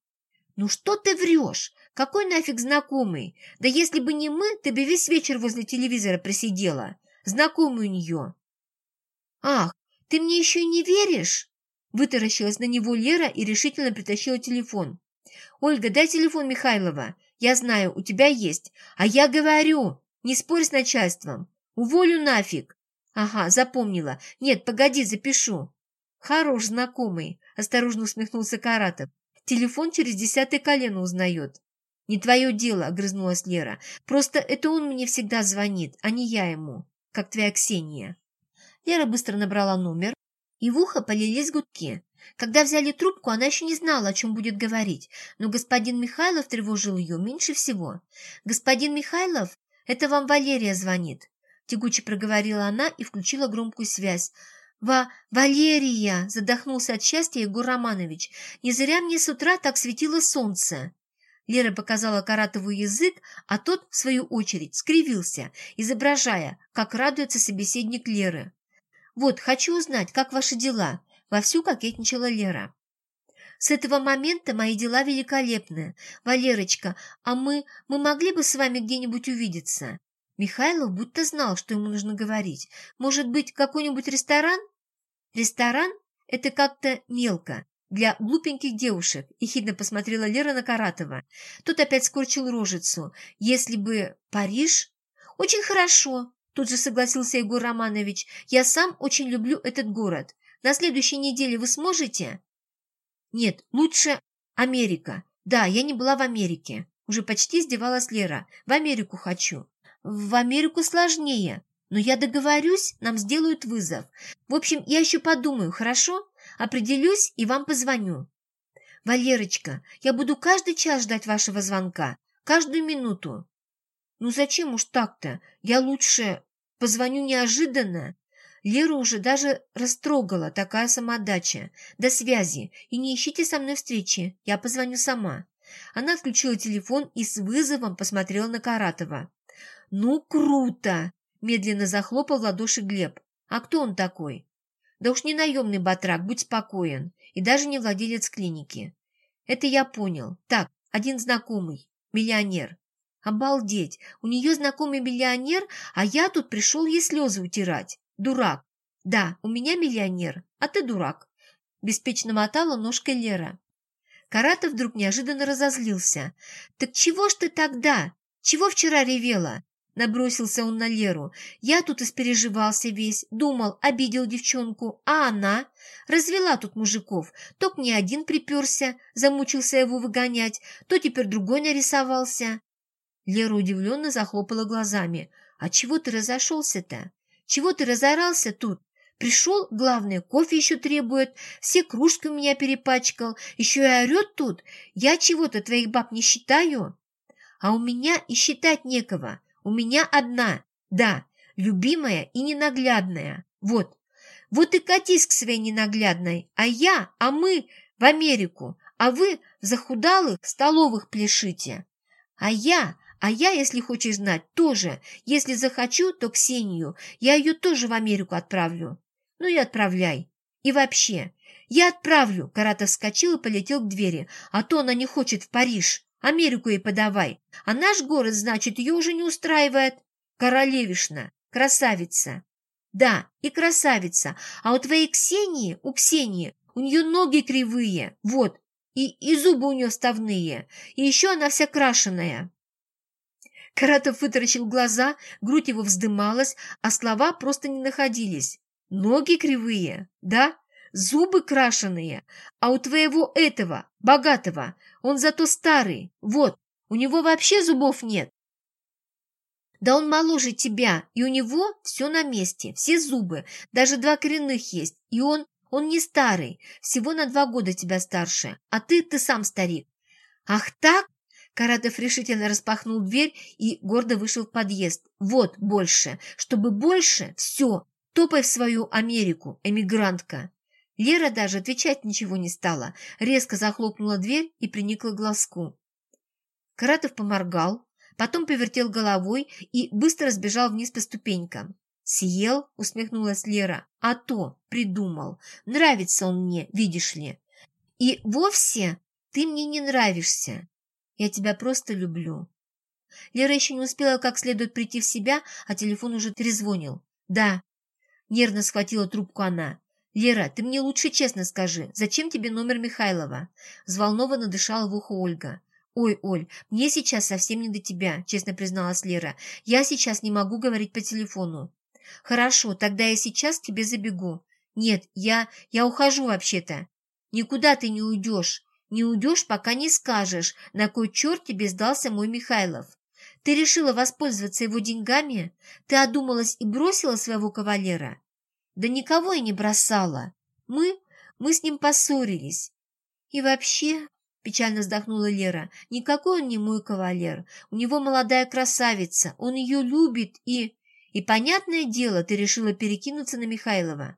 «Ну что ты врешь?» Какой нафиг знакомый? Да если бы не мы, ты бы весь вечер возле телевизора просидела. Знакомый у нее. Ах, ты мне еще не веришь? Вытаращилась на него Лера и решительно притащила телефон. «Ольга, дай телефон Михайлова. Я знаю, у тебя есть. А я говорю, не спорь с начальством. Уволю нафиг. Ага, запомнила. Нет, погоди, запишу. Хорош знакомый, осторожно усмехнулся Каратов. Телефон через десятое колено узнает. «Не твое дело», — огрызнулась Лера. «Просто это он мне всегда звонит, а не я ему, как твоя Ксения». Лера быстро набрала номер, и в ухо полились гудки. Когда взяли трубку, она еще не знала, о чем будет говорить, но господин Михайлов тревожил ее меньше всего. «Господин Михайлов, это вам Валерия звонит», — тягуче проговорила она и включила громкую связь. «Ва... Валерия!» — задохнулся от счастья Егор Романович. «Не зря мне с утра так светило солнце!» Лера показала Каратову язык, а тот, в свою очередь, скривился, изображая, как радуется собеседник Леры. «Вот, хочу узнать, как ваши дела?» — вовсю кокетничала Лера. «С этого момента мои дела великолепны. Валерочка, а мы... мы могли бы с вами где-нибудь увидеться?» Михайлов будто знал, что ему нужно говорить. «Может быть, какой-нибудь ресторан?» «Ресторан — это как-то мелко, для глупеньких девушек», — ехидно посмотрела Лера на Каратова. Тот опять скорчил рожицу. «Если бы Париж...» «Очень хорошо», — тут же согласился Егор Романович. «Я сам очень люблю этот город. На следующей неделе вы сможете?» «Нет, лучше Америка. Да, я не была в Америке». Уже почти издевалась Лера. «В Америку хочу». «В Америку сложнее. Но я договорюсь, нам сделают вызов. В общем, я еще подумаю, хорошо? Определюсь и вам позвоню. Валерочка, я буду каждый час ждать вашего звонка. Каждую минуту. Ну зачем уж так-то? Я лучше позвоню неожиданно. Леру уже даже растрогала такая самодача. До связи. И не ищите со мной встречи. Я позвоню сама. Она отключила телефон и с вызовом посмотрела на Каратова. «Ну, круто!» Медленно захлопал в ладоши Глеб. «А кто он такой?» «Да уж не наемный батрак, будь спокоен. И даже не владелец клиники». «Это я понял. Так, один знакомый. Миллионер». «Обалдеть! У нее знакомый миллионер, а я тут пришел ей слезы утирать. Дурак. Да, у меня миллионер, а ты дурак». Беспечно мотала ножкой Лера. Каратов вдруг неожиданно разозлился. «Так чего ж ты тогда? Чего вчера ревела? Набросился он на Леру. Я тут испереживался весь, думал, обидел девчонку, а она развела тут мужиков. То к ней один приперся, замучился его выгонять, то теперь другой нарисовался. Лера удивленно захлопала глазами. «А чего ты разошелся-то? Чего ты разорался тут? Пришел, главное, кофе еще требует, все кружки у меня перепачкал, еще и орет тут. Я чего-то твоих баб не считаю, а у меня и считать некого». У меня одна, да, любимая и ненаглядная. Вот, вот и катись к своей ненаглядной, а я, а мы в Америку, а вы в захудалых столовых пляшите. А я, а я, если хочешь знать, тоже, если захочу, то Ксению, я ее тоже в Америку отправлю. Ну и отправляй. И вообще, я отправлю, Карата вскочил и полетел к двери, а то она не хочет в Париж. Америку ей подавай. А наш город, значит, ее уже не устраивает. Королевишна, красавица. Да, и красавица. А у твоей Ксении, у Ксении, у нее ноги кривые. Вот. И, и зубы у нее ставные. И еще она вся крашеная. Каратов вытаращил глаза, грудь его вздымалась, а слова просто не находились. Ноги кривые, да? Зубы крашеные. А у твоего этого, богатого, он зато старый. Вот, у него вообще зубов нет. Да он моложе тебя, и у него все на месте, все зубы, даже два коренных есть, и он, он не старый, всего на два года тебя старше, а ты, ты сам старик. Ах так? Каратов решительно распахнул дверь и гордо вышел в подъезд. Вот больше, чтобы больше, все, топай в свою Америку, эмигрантка. Лера даже отвечать ничего не стала, резко захлопнула дверь и приникла к глазку. Каратов поморгал, потом повертел головой и быстро сбежал вниз по ступенькам. «Съел?» — усмехнулась Лера. «А то, придумал. Нравится он мне, видишь ли. И вовсе ты мне не нравишься. Я тебя просто люблю». Лера еще не успела как следует прийти в себя, а телефон уже трезвонил. «Да». Нервно схватила трубку она. «Лера, ты мне лучше честно скажи, зачем тебе номер Михайлова?» Взволнованно дышала в ухо Ольга. «Ой, Оль, мне сейчас совсем не до тебя», — честно призналась Лера. «Я сейчас не могу говорить по телефону». «Хорошо, тогда я сейчас к тебе забегу». «Нет, я... я ухожу вообще-то». «Никуда ты не уйдешь. Не уйдешь, пока не скажешь, на кой черт тебе сдался мой Михайлов. Ты решила воспользоваться его деньгами? Ты одумалась и бросила своего кавалера?» «Да никого я не бросала. Мы... мы с ним поссорились. И вообще, — печально вздохнула Лера. «Никакой он не мой кавалер. У него молодая красавица. Он ее любит и...» «И, понятное дело, ты решила перекинуться на Михайлова».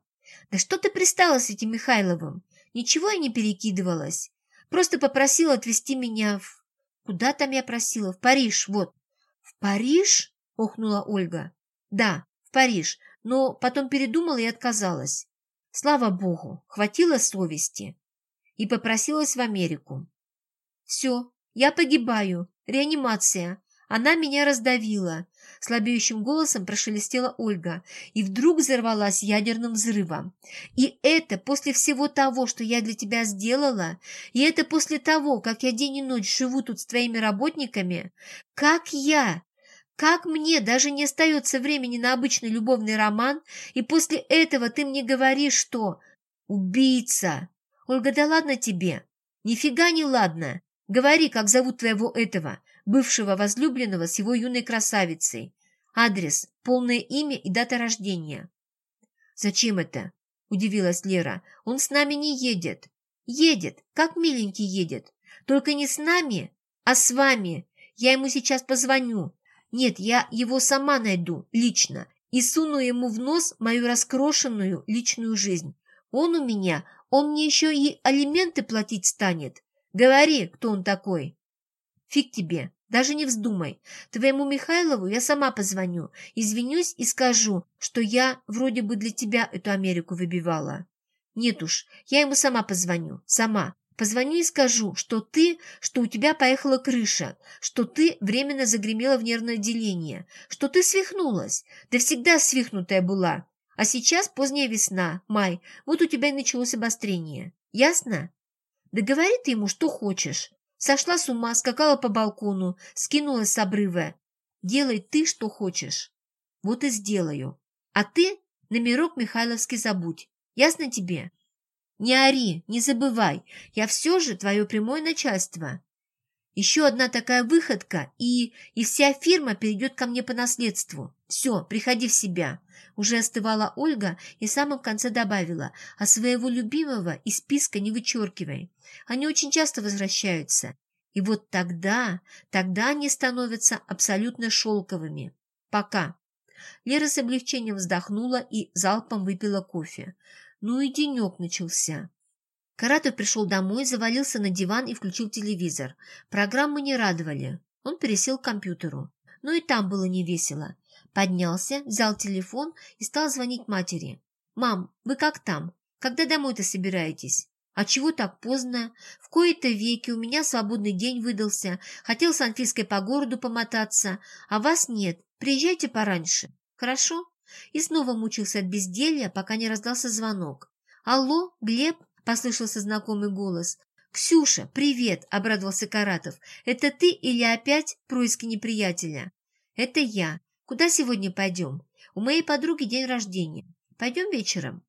«Да что ты пристала с этим Михайловым? Ничего я не перекидывалась. Просто попросила отвезти меня в...» «Куда там я просила? В Париж, вот». «В Париж?» — охнула Ольга. «Да, в Париж, но потом передумала и отказалась. Слава богу, хватило совести» и попросилась в Америку. Все, я погибаю. Реанимация. Она меня раздавила. Слабеющим голосом прошелестела Ольга и вдруг взорвалась ядерным взрывом. И это после всего того, что я для тебя сделала, и это после того, как я день и ночь живу тут с твоими работниками. Как я? Как мне даже не остается времени на обычный любовный роман, и после этого ты мне говоришь, что... Убийца! Ольга, да ладно тебе! Нифига не ладно! Говори, как зовут твоего этого, бывшего возлюбленного с его юной красавицей. Адрес, полное имя и дата рождения. Зачем это? Удивилась Лера. Он с нами не едет. Едет, как миленький едет. Только не с нами, а с вами. Я ему сейчас позвоню. Нет, я его сама найду, лично, и суну ему в нос мою раскрошенную личную жизнь. Он у меня, он мне еще и алименты платить станет. Говори, кто он такой. Фиг тебе, даже не вздумай. Твоему Михайлову я сама позвоню, извинюсь и скажу, что я вроде бы для тебя эту Америку выбивала. Нет уж, я ему сама позвоню, сама. Позвоню и скажу, что ты, что у тебя поехала крыша, что ты временно загремела в нервное отделение, что ты свихнулась, да всегда свихнутая была. А сейчас поздняя весна, май, вот у тебя и началось обострение. Ясно? Да говори ты ему, что хочешь. Сошла с ума, скакала по балкону, скинулась с обрыва. Делай ты, что хочешь. Вот и сделаю. А ты номерок Михайловский забудь. Ясно тебе? Не ори, не забывай. Я все же твое прямое начальство. Еще одна такая выходка, и, и вся фирма перейдет ко мне по наследству. Все, приходи в себя. Уже остывала Ольга и в самом конце добавила, а своего любимого из списка не вычеркивай. Они очень часто возвращаются. И вот тогда, тогда они становятся абсолютно шелковыми. Пока. Лера с облегчением вздохнула и залпом выпила кофе. Ну и денек начался. Каратов пришел домой, завалился на диван и включил телевизор. Программы не радовали. Он пересел к компьютеру. Но и там было невесело. Поднялся, взял телефон и стал звонить матери. «Мам, вы как там? Когда домой-то собираетесь?» «А чего так поздно? В кои-то веки у меня свободный день выдался. Хотел с Анфиской по городу помотаться, а вас нет. Приезжайте пораньше. Хорошо?» И снова мучился от безделья, пока не раздался звонок. «Алло, Глеб?» — послышался знакомый голос. «Ксюша, привет!» — обрадовался Каратов. «Это ты или опять происки неприятеля?» «Это я. Куда сегодня пойдем? У моей подруги день рождения. Пойдем вечером?»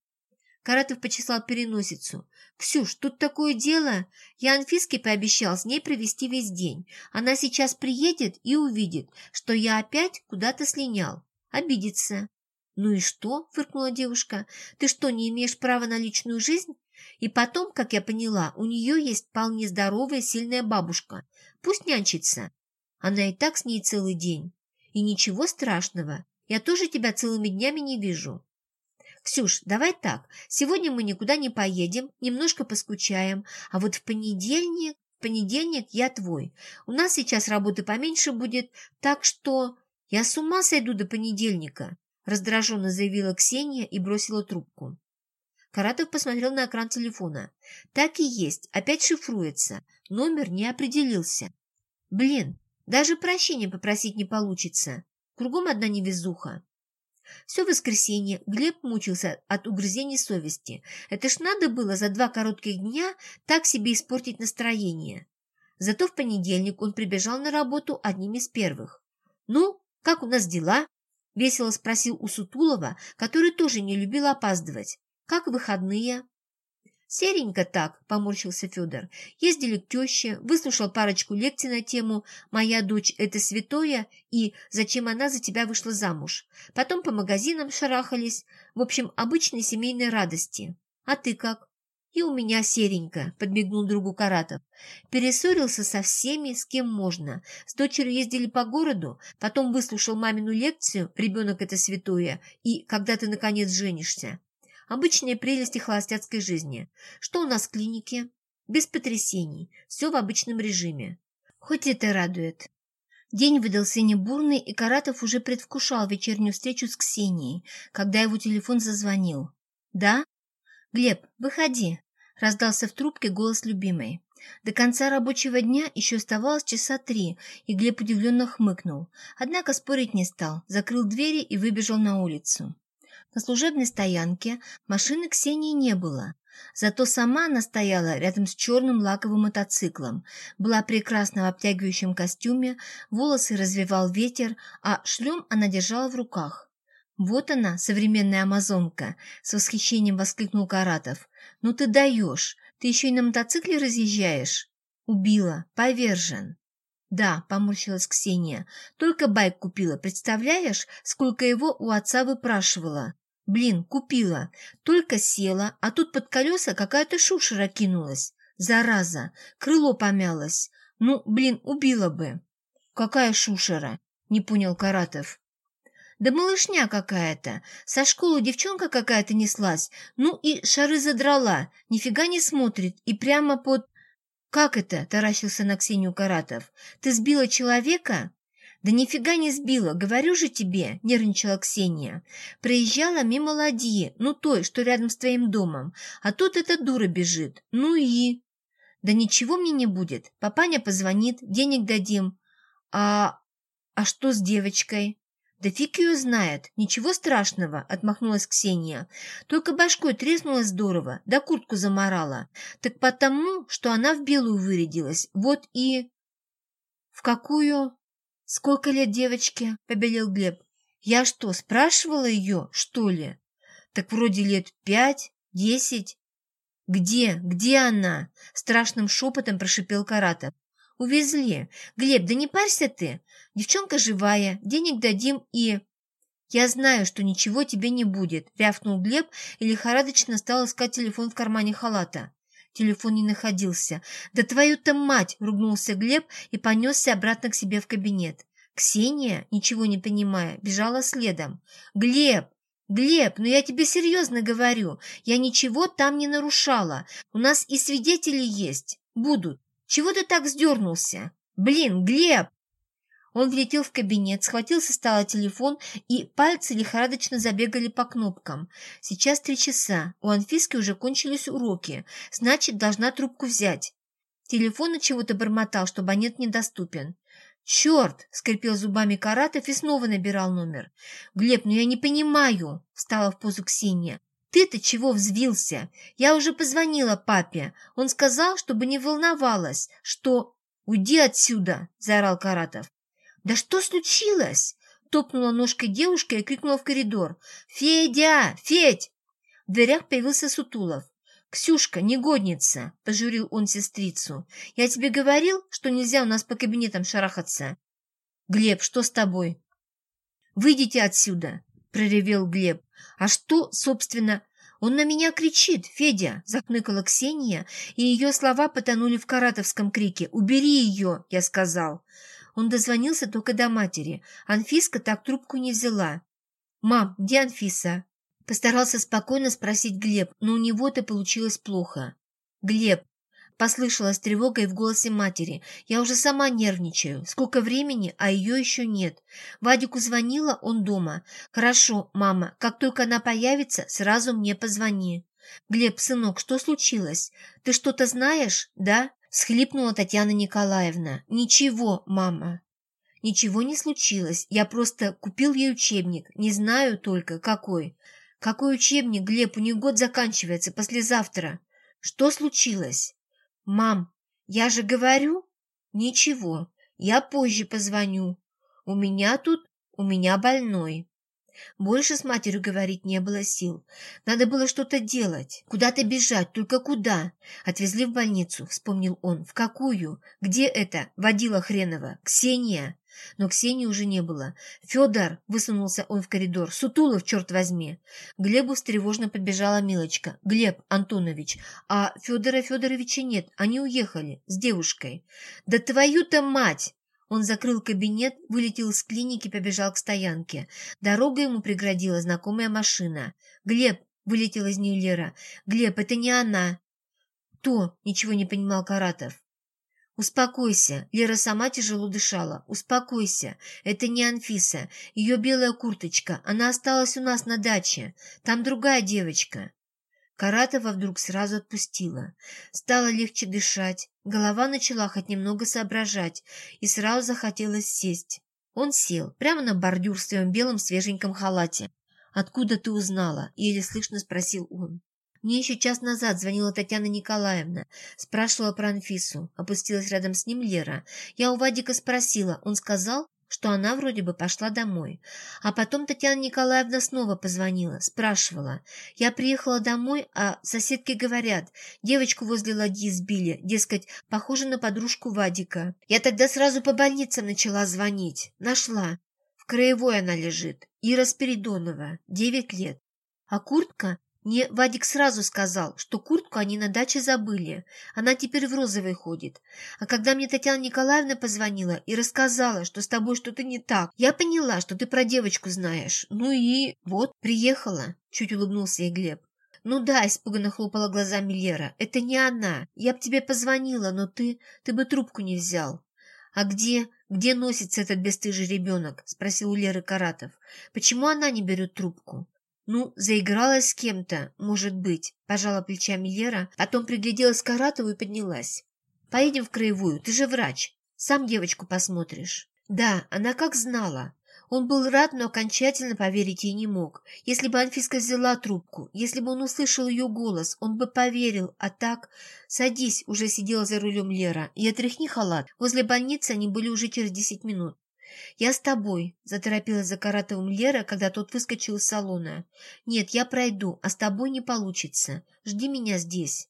Каратов почесал переносицу. «Ксюш, тут такое дело. Я Анфиске пообещал с ней провести весь день. Она сейчас приедет и увидит, что я опять куда-то слинял. Обидится». «Ну и что?» – фыркнула девушка. «Ты что, не имеешь права на личную жизнь? И потом, как я поняла, у нее есть вполне здоровая, сильная бабушка. Пусть нянчится. Она и так с ней целый день. И ничего страшного. Я тоже тебя целыми днями не вижу». «Ксюш, давай так. Сегодня мы никуда не поедем, немножко поскучаем, а вот в понедельник, в понедельник я твой. У нас сейчас работы поменьше будет, так что я с ума сойду до понедельника», раздраженно заявила Ксения и бросила трубку. Каратов посмотрел на экран телефона. Так и есть, опять шифруется. Номер не определился. Блин, даже прощения попросить не получится. Кругом одна невезуха. Все воскресенье Глеб мучился от угрызений совести. Это ж надо было за два коротких дня так себе испортить настроение. Зато в понедельник он прибежал на работу одним из первых. «Ну, как у нас дела?» – весело спросил у Сутулова, который тоже не любил опаздывать. «Как выходные?» «Серенько так», — поморщился Федор. «Ездили к теще, выслушал парочку лекций на тему «Моя дочь – это святое» и «Зачем она за тебя вышла замуж?». Потом по магазинам шарахались. В общем, обычной семейной радости. А ты как?» «И у меня серенько», — подмигнул другу Каратов. «Перессорился со всеми, с кем можно. С дочерью ездили по городу, потом выслушал мамину лекцию «Ребенок – это святое» и «Когда ты, наконец, женишься». Обычные прелести холостяцкой жизни. Что у нас в клинике? Без потрясений. Все в обычном режиме. Хоть это радует. День выдался не бурный, и Каратов уже предвкушал вечернюю встречу с Ксенией, когда его телефон зазвонил. «Да?» «Глеб, выходи», — раздался в трубке голос любимой. До конца рабочего дня еще оставалось часа три, и Глеб удивленно хмыкнул. Однако спорить не стал, закрыл двери и выбежал на улицу. На служебной стоянке машины Ксении не было. Зато сама она стояла рядом с черным лаковым мотоциклом, была прекрасна в обтягивающем костюме, волосы развивал ветер, а шлем она держала в руках. «Вот она, современная амазонка!» — с восхищением воскликнул Каратов. «Ну ты даешь! Ты еще и на мотоцикле разъезжаешь?» «Убила! Повержен!» «Да», — поморщилась Ксения, — «только байк купила, представляешь, сколько его у отца выпрашивала?» Блин, купила. Только села, а тут под колеса какая-то шушера кинулась. Зараза, крыло помялось. Ну, блин, убила бы. Какая шушера? Не понял Каратов. Да малышня какая-то. Со школы девчонка какая-то неслась. Ну и шары задрала. Нифига не смотрит. И прямо под... «Как это?» – таращился на Ксению Каратов. «Ты сбила человека?» «Да нифига не сбила, говорю же тебе», — нервничала Ксения. «Проезжала мимо ладьи, ну той, что рядом с твоим домом, а тут эта дура бежит. Ну и...» «Да ничего мне не будет. Папаня позвонит, денег дадим. А... а что с девочкой?» «Да фиг ее знает. Ничего страшного», — отмахнулась Ксения. «Только башкой треснула здорово, да куртку заморала. Так потому, что она в белую вырядилась. Вот и...» «В какую?» «Сколько лет девочке?» – побелел Глеб. «Я что, спрашивала ее, что ли?» «Так вроде лет пять, десять». «Где? Где она?» – страшным шепотом прошипел Каратов. «Увезли. Глеб, да не парься ты. Девчонка живая, денег дадим и...» «Я знаю, что ничего тебе не будет», — рявкнул Глеб и лихорадочно стал искать телефон в кармане халата. Телефон не находился. «Да твою-то мать!» — ругнулся Глеб и понесся обратно к себе в кабинет. Ксения, ничего не понимая, бежала следом. «Глеб! Глеб, ну я тебе серьезно говорю, я ничего там не нарушала. У нас и свидетели есть. Будут. Чего ты так вздернулся? Блин, Глеб!» Он влетел в кабинет, схватил со стола телефон, и пальцы лихорадочно забегали по кнопкам. Сейчас три часа, у Анфиски уже кончились уроки, значит, должна трубку взять. Телефон от чего-то бормотал, что абонент недоступен. «Черт!» — скрипел зубами Каратов и снова набирал номер. «Глеб, ну я не понимаю!» — встала в позу Ксения. «Ты-то чего взвился? Я уже позвонила папе. Он сказал, чтобы не волновалась, что...» «Уйди отсюда!» — заорал Каратов. «Да что случилось?» Топнула ножкой девушка и крикнула в коридор. «Федя! Федь!» В дверях появился Сутулов. «Ксюшка, негодница!» — пожурил он сестрицу. «Я тебе говорил, что нельзя у нас по кабинетам шарахаться?» «Глеб, что с тобой?» «Выйдите отсюда!» — проревел Глеб. «А что, собственно...» «Он на меня кричит, Федя!» — захныкала Ксения, и ее слова потонули в каратовском крике. «Убери ее!» — я сказал. Он дозвонился только до матери. Анфиска так трубку не взяла. «Мам, где Анфиса?» Постарался спокойно спросить Глеб, но у него-то получилось плохо. «Глеб!» – послышалась тревога в голосе матери. «Я уже сама нервничаю. Сколько времени, а ее еще нет. Вадику звонила, он дома. Хорошо, мама, как только она появится, сразу мне позвони». «Глеб, сынок, что случилось? Ты что-то знаешь, да?» Всхлипнула Татьяна Николаевна. «Ничего, мама». «Ничего не случилось. Я просто купил ей учебник. Не знаю только, какой. Какой учебник, Глеб? У них год заканчивается послезавтра. Что случилось?» «Мам, я же говорю...» «Ничего. Я позже позвоню. У меня тут... У меня больной». Больше с матерью говорить не было сил. Надо было что-то делать, куда-то бежать, только куда? Отвезли в больницу, вспомнил он. В какую? Где это? Водила хренова. Ксения. Но Ксении уже не было. «Федор!» — высунулся он в коридор. «Сутулов, черт возьми!» Глебу встревожно подбежала Милочка. «Глеб Антонович, а Федора Федоровича нет, они уехали с девушкой». «Да твою-то мать!» Он закрыл кабинет, вылетел из клиники, побежал к стоянке. Дорога ему преградила знакомая машина. «Глеб!» — вылетела из нее Лера. «Глеб, это не она!» «Кто?» — ничего не понимал Каратов. «Успокойся!» Лера сама тяжело дышала. «Успокойся! Это не Анфиса. Ее белая курточка. Она осталась у нас на даче. Там другая девочка». Каратова вдруг сразу отпустила. Стало легче дышать, голова начала хоть немного соображать, и сразу захотелось сесть. Он сел, прямо на бордюр в своем белом свеженьком халате. «Откуда ты узнала?» — еле слышно спросил он. Мне еще час назад звонила Татьяна Николаевна, спрашивала про Анфису. Опустилась рядом с ним Лера. Я у Вадика спросила, он сказал, что она вроде бы пошла домой. А потом Татьяна Николаевна снова позвонила, спрашивала. Я приехала домой, а соседки говорят, девочку возле ладьи сбили, дескать, похожа на подружку Вадика. Я тогда сразу по больницам начала звонить. Нашла. В краевой она лежит. Ира Спиридонова, девять лет. А куртка мне Вадик сразу сказал, что куртку они на даче забыли. Она теперь в розовой ходит. А когда мне Татьяна Николаевна позвонила и рассказала, что с тобой что-то не так, я поняла, что ты про девочку знаешь. Ну и вот, приехала, чуть улыбнулся ей Глеб. «Ну да», — испуганно хлопала глазами Лера, — «это не она. Я б тебе позвонила, но ты... ты бы трубку не взял». «А где... где носится этот бесстыжий ребенок?» — спросил у Леры Каратов. «Почему она не берет трубку?» «Ну, заигралась с кем-то, может быть», – пожала плечами Лера, потом пригляделась к Каратову и поднялась. «Поедем в краевую, ты же врач. Сам девочку посмотришь». Да, она как знала. Он был рад, но окончательно поверить ей не мог. Если бы Анфиска взяла трубку, если бы он услышал ее голос, он бы поверил, а так... «Садись», — уже сидела за рулем Лера, — «и отряхни халат». Возле больницы они были уже через десять минут. «Я с тобой», — заторопилась за Каратовым Лера, когда тот выскочил из салона. «Нет, я пройду, а с тобой не получится. Жди меня здесь».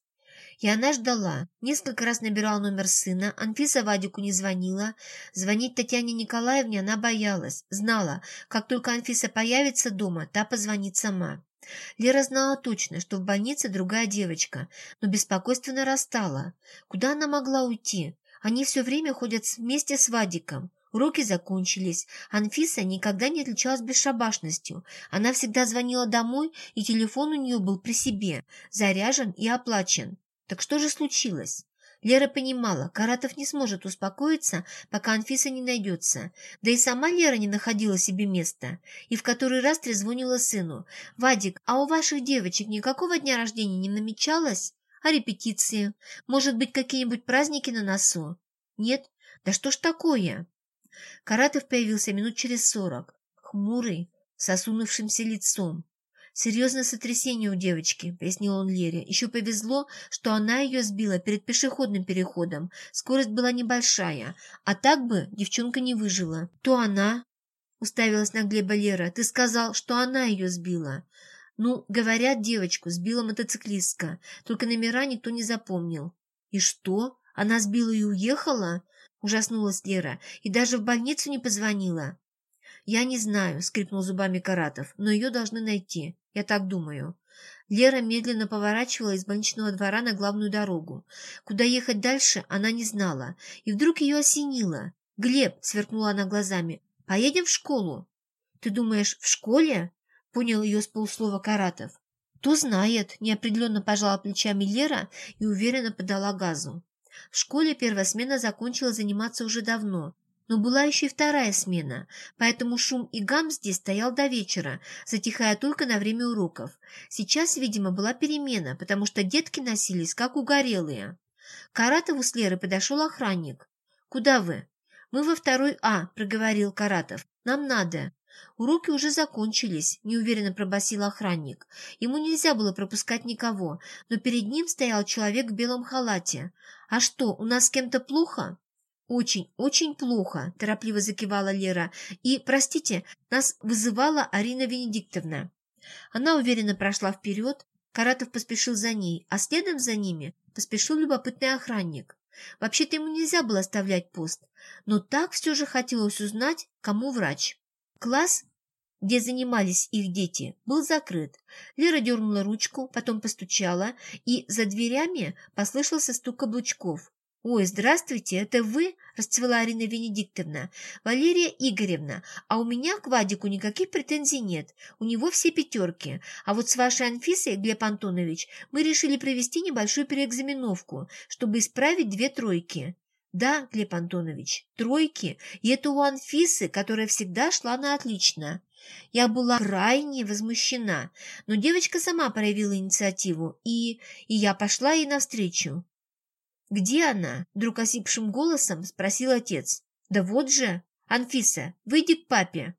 И она ждала. Несколько раз набирала номер сына, Анфиса Вадику не звонила. Звонить Татьяне Николаевне она боялась. Знала, как только Анфиса появится дома, та позвонит сама. Лера знала точно, что в больнице другая девочка, но беспокойство нарастало. Куда она могла уйти? Они все время ходят вместе с Вадиком. Уроки закончились. Анфиса никогда не отличалась бесшабашностью. Она всегда звонила домой, и телефон у нее был при себе, заряжен и оплачен. Так что же случилось? Лера понимала, Каратов не сможет успокоиться, пока Анфиса не найдется. Да и сама Лера не находила себе места. И в который раз трезвонила сыну. «Вадик, а у ваших девочек никакого дня рождения не намечалось? А репетиции? Может быть, какие-нибудь праздники на носу?» «Нет? Да что ж такое?» Каратов появился минут через сорок, хмурый, с осунувшимся лицом. «Серьезное сотрясение у девочки», — пояснил он Лере. «Еще повезло, что она ее сбила перед пешеходным переходом. Скорость была небольшая, а так бы девчонка не выжила». «То она?» — уставилась на Глеба Лера. «Ты сказал, что она ее сбила». «Ну, говорят, девочку сбила мотоциклистка, только номера никто не запомнил». «И что? Она сбила и уехала?» Ужаснулась Лера. И даже в больницу не позвонила. «Я не знаю», — скрипнул зубами Каратов, «но ее должны найти. Я так думаю». Лера медленно поворачивала из больничного двора на главную дорогу. Куда ехать дальше, она не знала. И вдруг ее осенило. «Глеб», — сверкнула она глазами, — «поедем в школу». «Ты думаешь, в школе?» — понял ее с полуслова Каратов. «Кто знает», — неопределенно пожала плечами Лера и уверенно подала газу. В школе первая смена закончила заниматься уже давно, но была еще и вторая смена, поэтому шум и гам здесь стоял до вечера, затихая только на время уроков. Сейчас, видимо, была перемена, потому что детки носились как угорелые. К Каратову с Лерой подошел охранник. «Куда вы?» «Мы во второй А», — проговорил Каратов. «Нам надо». «Уроки уже закончились», — неуверенно пробасил охранник. Ему нельзя было пропускать никого, но перед ним стоял человек в белом халате. «А что, у нас с кем-то плохо?» «Очень, очень плохо», – торопливо закивала Лера. «И, простите, нас вызывала Арина Венедиктовна». Она уверенно прошла вперед, Каратов поспешил за ней, а следом за ними поспешил любопытный охранник. Вообще-то ему нельзя было оставлять пост, но так все же хотелось узнать, кому врач. Класс, где занимались их дети, был закрыт. Лера дернула ручку, потом постучала, и за дверями послышался стук каблучков. «Ой, здравствуйте, это вы?» – расцвела Арина Венедиктовна. «Валерия Игоревна, а у меня к Вадику никаких претензий нет. У него все пятерки. А вот с вашей Анфисой, Глеб Антонович, мы решили провести небольшую переэкзаменовку, чтобы исправить две тройки». «Да, Глеб Антонович, тройки, и это у Анфисы, которая всегда шла на отлично». Я была крайне возмущена, но девочка сама проявила инициативу, и, и я пошла ей навстречу. «Где она?» – вдруг осипшим голосом спросил отец. «Да вот же! Анфиса, выйди к папе!»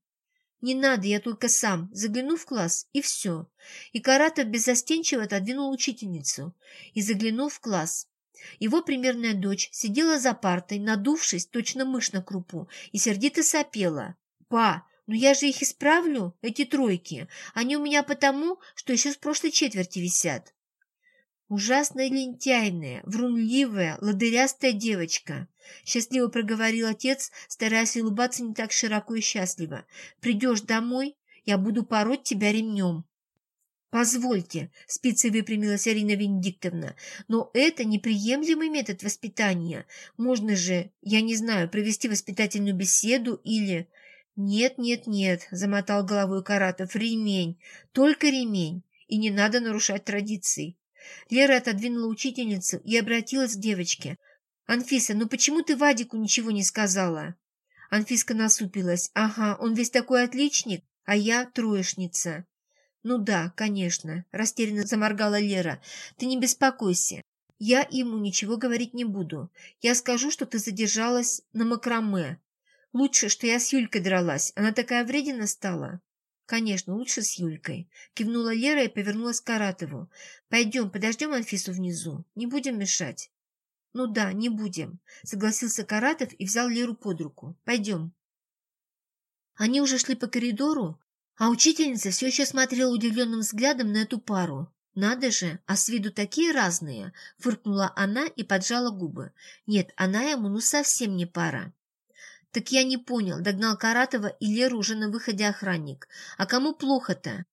«Не надо, я только сам. Загляну в класс, и все». И Каратов беззастенчиво отодвинул учительницу и заглянул в класс. Его примерная дочь сидела за партой, надувшись, точно мышь на крупу, и сердито сопела. «Па, ну я же их исправлю, эти тройки. Они у меня потому, что еще с прошлой четверти висят». Ужасно лентяйная, врунливая, ладырястая девочка. Счастливо проговорил отец, стараясь улыбаться не так широко и счастливо. Придешь домой, я буду пороть тебя ремнем. «Позвольте», — спицей выпрямилась Арина Венедиктовна, «но это неприемлемый метод воспитания. Можно же, я не знаю, провести воспитательную беседу или...» «Нет, нет, нет», — замотал головой Каратов, — «ремень, только ремень, и не надо нарушать традиции. Лера отодвинула учительницу и обратилась к девочке. «Анфиса, ну почему ты Вадику ничего не сказала?» Анфиска насупилась. «Ага, он весь такой отличник, а я троечница». «Ну да, конечно», – растерянно заморгала Лера. «Ты не беспокойся. Я ему ничего говорить не буду. Я скажу, что ты задержалась на макраме. Лучше, что я с Юлькой дралась. Она такая вредина стала». «Конечно, лучше с Юлькой», — кивнула Лера и повернулась к Каратову. «Пойдем, подождем Анфису внизу. Не будем мешать». «Ну да, не будем», — согласился Каратов и взял Леру под руку. «Пойдем». Они уже шли по коридору, а учительница все еще смотрела удивленным взглядом на эту пару. «Надо же, а с виду такие разные!» — фыркнула она и поджала губы. «Нет, она ему ну совсем не пара». «Так я не понял», — догнал Каратова и Леру уже на выходе охранник. «А кому плохо-то?»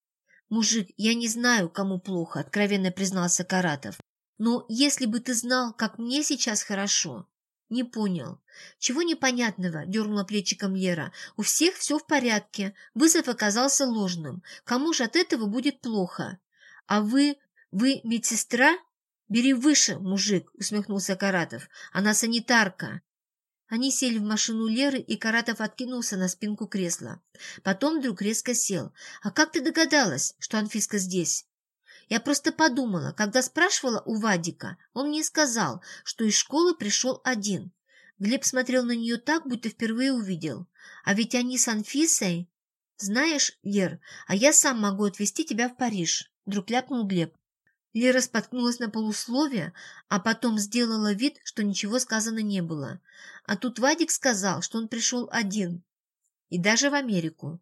«Мужик, я не знаю, кому плохо», — откровенно признался Каратов. «Но если бы ты знал, как мне сейчас хорошо...» «Не понял». «Чего непонятного?» – дернула плечиком Лера. «У всех все в порядке. Вызов оказался ложным. Кому же от этого будет плохо?» «А вы... вы медсестра?» «Бери выше, мужик», – усмехнулся Каратов. «Она санитарка». Они сели в машину Леры, и Каратов откинулся на спинку кресла. Потом вдруг резко сел. «А как ты догадалась, что Анфиска здесь?» «Я просто подумала, когда спрашивала у Вадика, он мне сказал, что из школы пришел один». Глеб смотрел на нее так, будто впервые увидел. «А ведь они с Анфисой...» «Знаешь, Лер, а я сам могу отвезти тебя в Париж», — вдруг ляпнул Глеб. Лера споткнулась на полусловие, а потом сделала вид, что ничего сказано не было. А тут Вадик сказал, что он пришел один. И даже в Америку.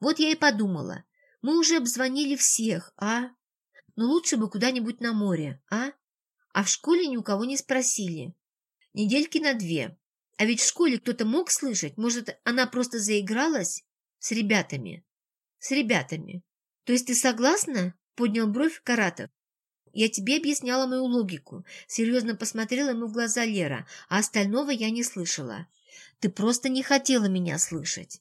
Вот я и подумала. Мы уже обзвонили всех, а? Но лучше бы куда-нибудь на море, а? А в школе ни у кого не спросили. Недельки на две. А ведь в школе кто-то мог слышать. Может, она просто заигралась? С ребятами. С ребятами. То есть ты согласна? Поднял бровь Каратов. Я тебе объясняла мою логику. Серьезно посмотрела ему в глаза Лера, а остального я не слышала. Ты просто не хотела меня слышать.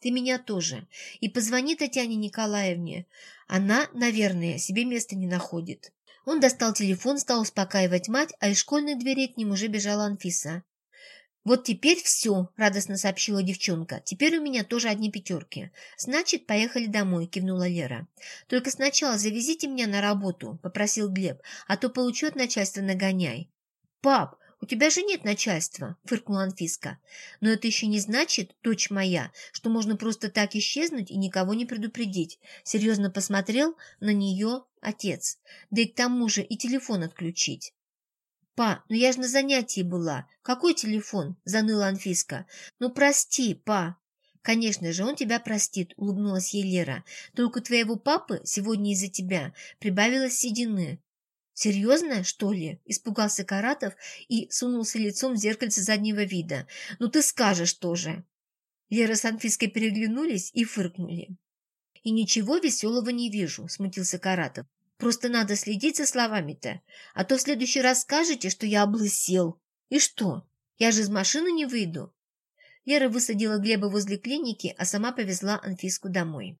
Ты меня тоже. И позвони Татьяне Николаевне. Она, наверное, себе места не находит. Он достал телефон, стал успокаивать мать, а из школьной двери к ним уже бежала Анфиса. «Вот теперь все», — радостно сообщила девчонка. «Теперь у меня тоже одни пятерки». «Значит, поехали домой», — кивнула Лера. «Только сначала завезите меня на работу», — попросил Глеб, «а то получу от начальства нагоняй». «Пап, у тебя же нет начальства», – фыркнула Анфиска. «Но это еще не значит, дочь моя, что можно просто так исчезнуть и никого не предупредить», – серьезно посмотрел на нее отец. «Да и к тому же и телефон отключить». «Па, ну я же на занятии была. Какой телефон?» – заныла Анфиска. «Ну прости, па». «Конечно же, он тебя простит», – улыбнулась ей Лера. «Только твоего папы сегодня из-за тебя прибавилось седины. «Серьезно, что ли?» – испугался Каратов и сунулся лицом в зеркальце заднего вида. «Ну ты скажешь тоже!» Лера с Анфиской переглянулись и фыркнули. «И ничего веселого не вижу», – смутился Каратов. «Просто надо следить за словами-то, а то в следующий раз скажете, что я облысел. И что? Я же из машины не выйду». Лера высадила Глеба возле клиники, а сама повезла Анфиску домой.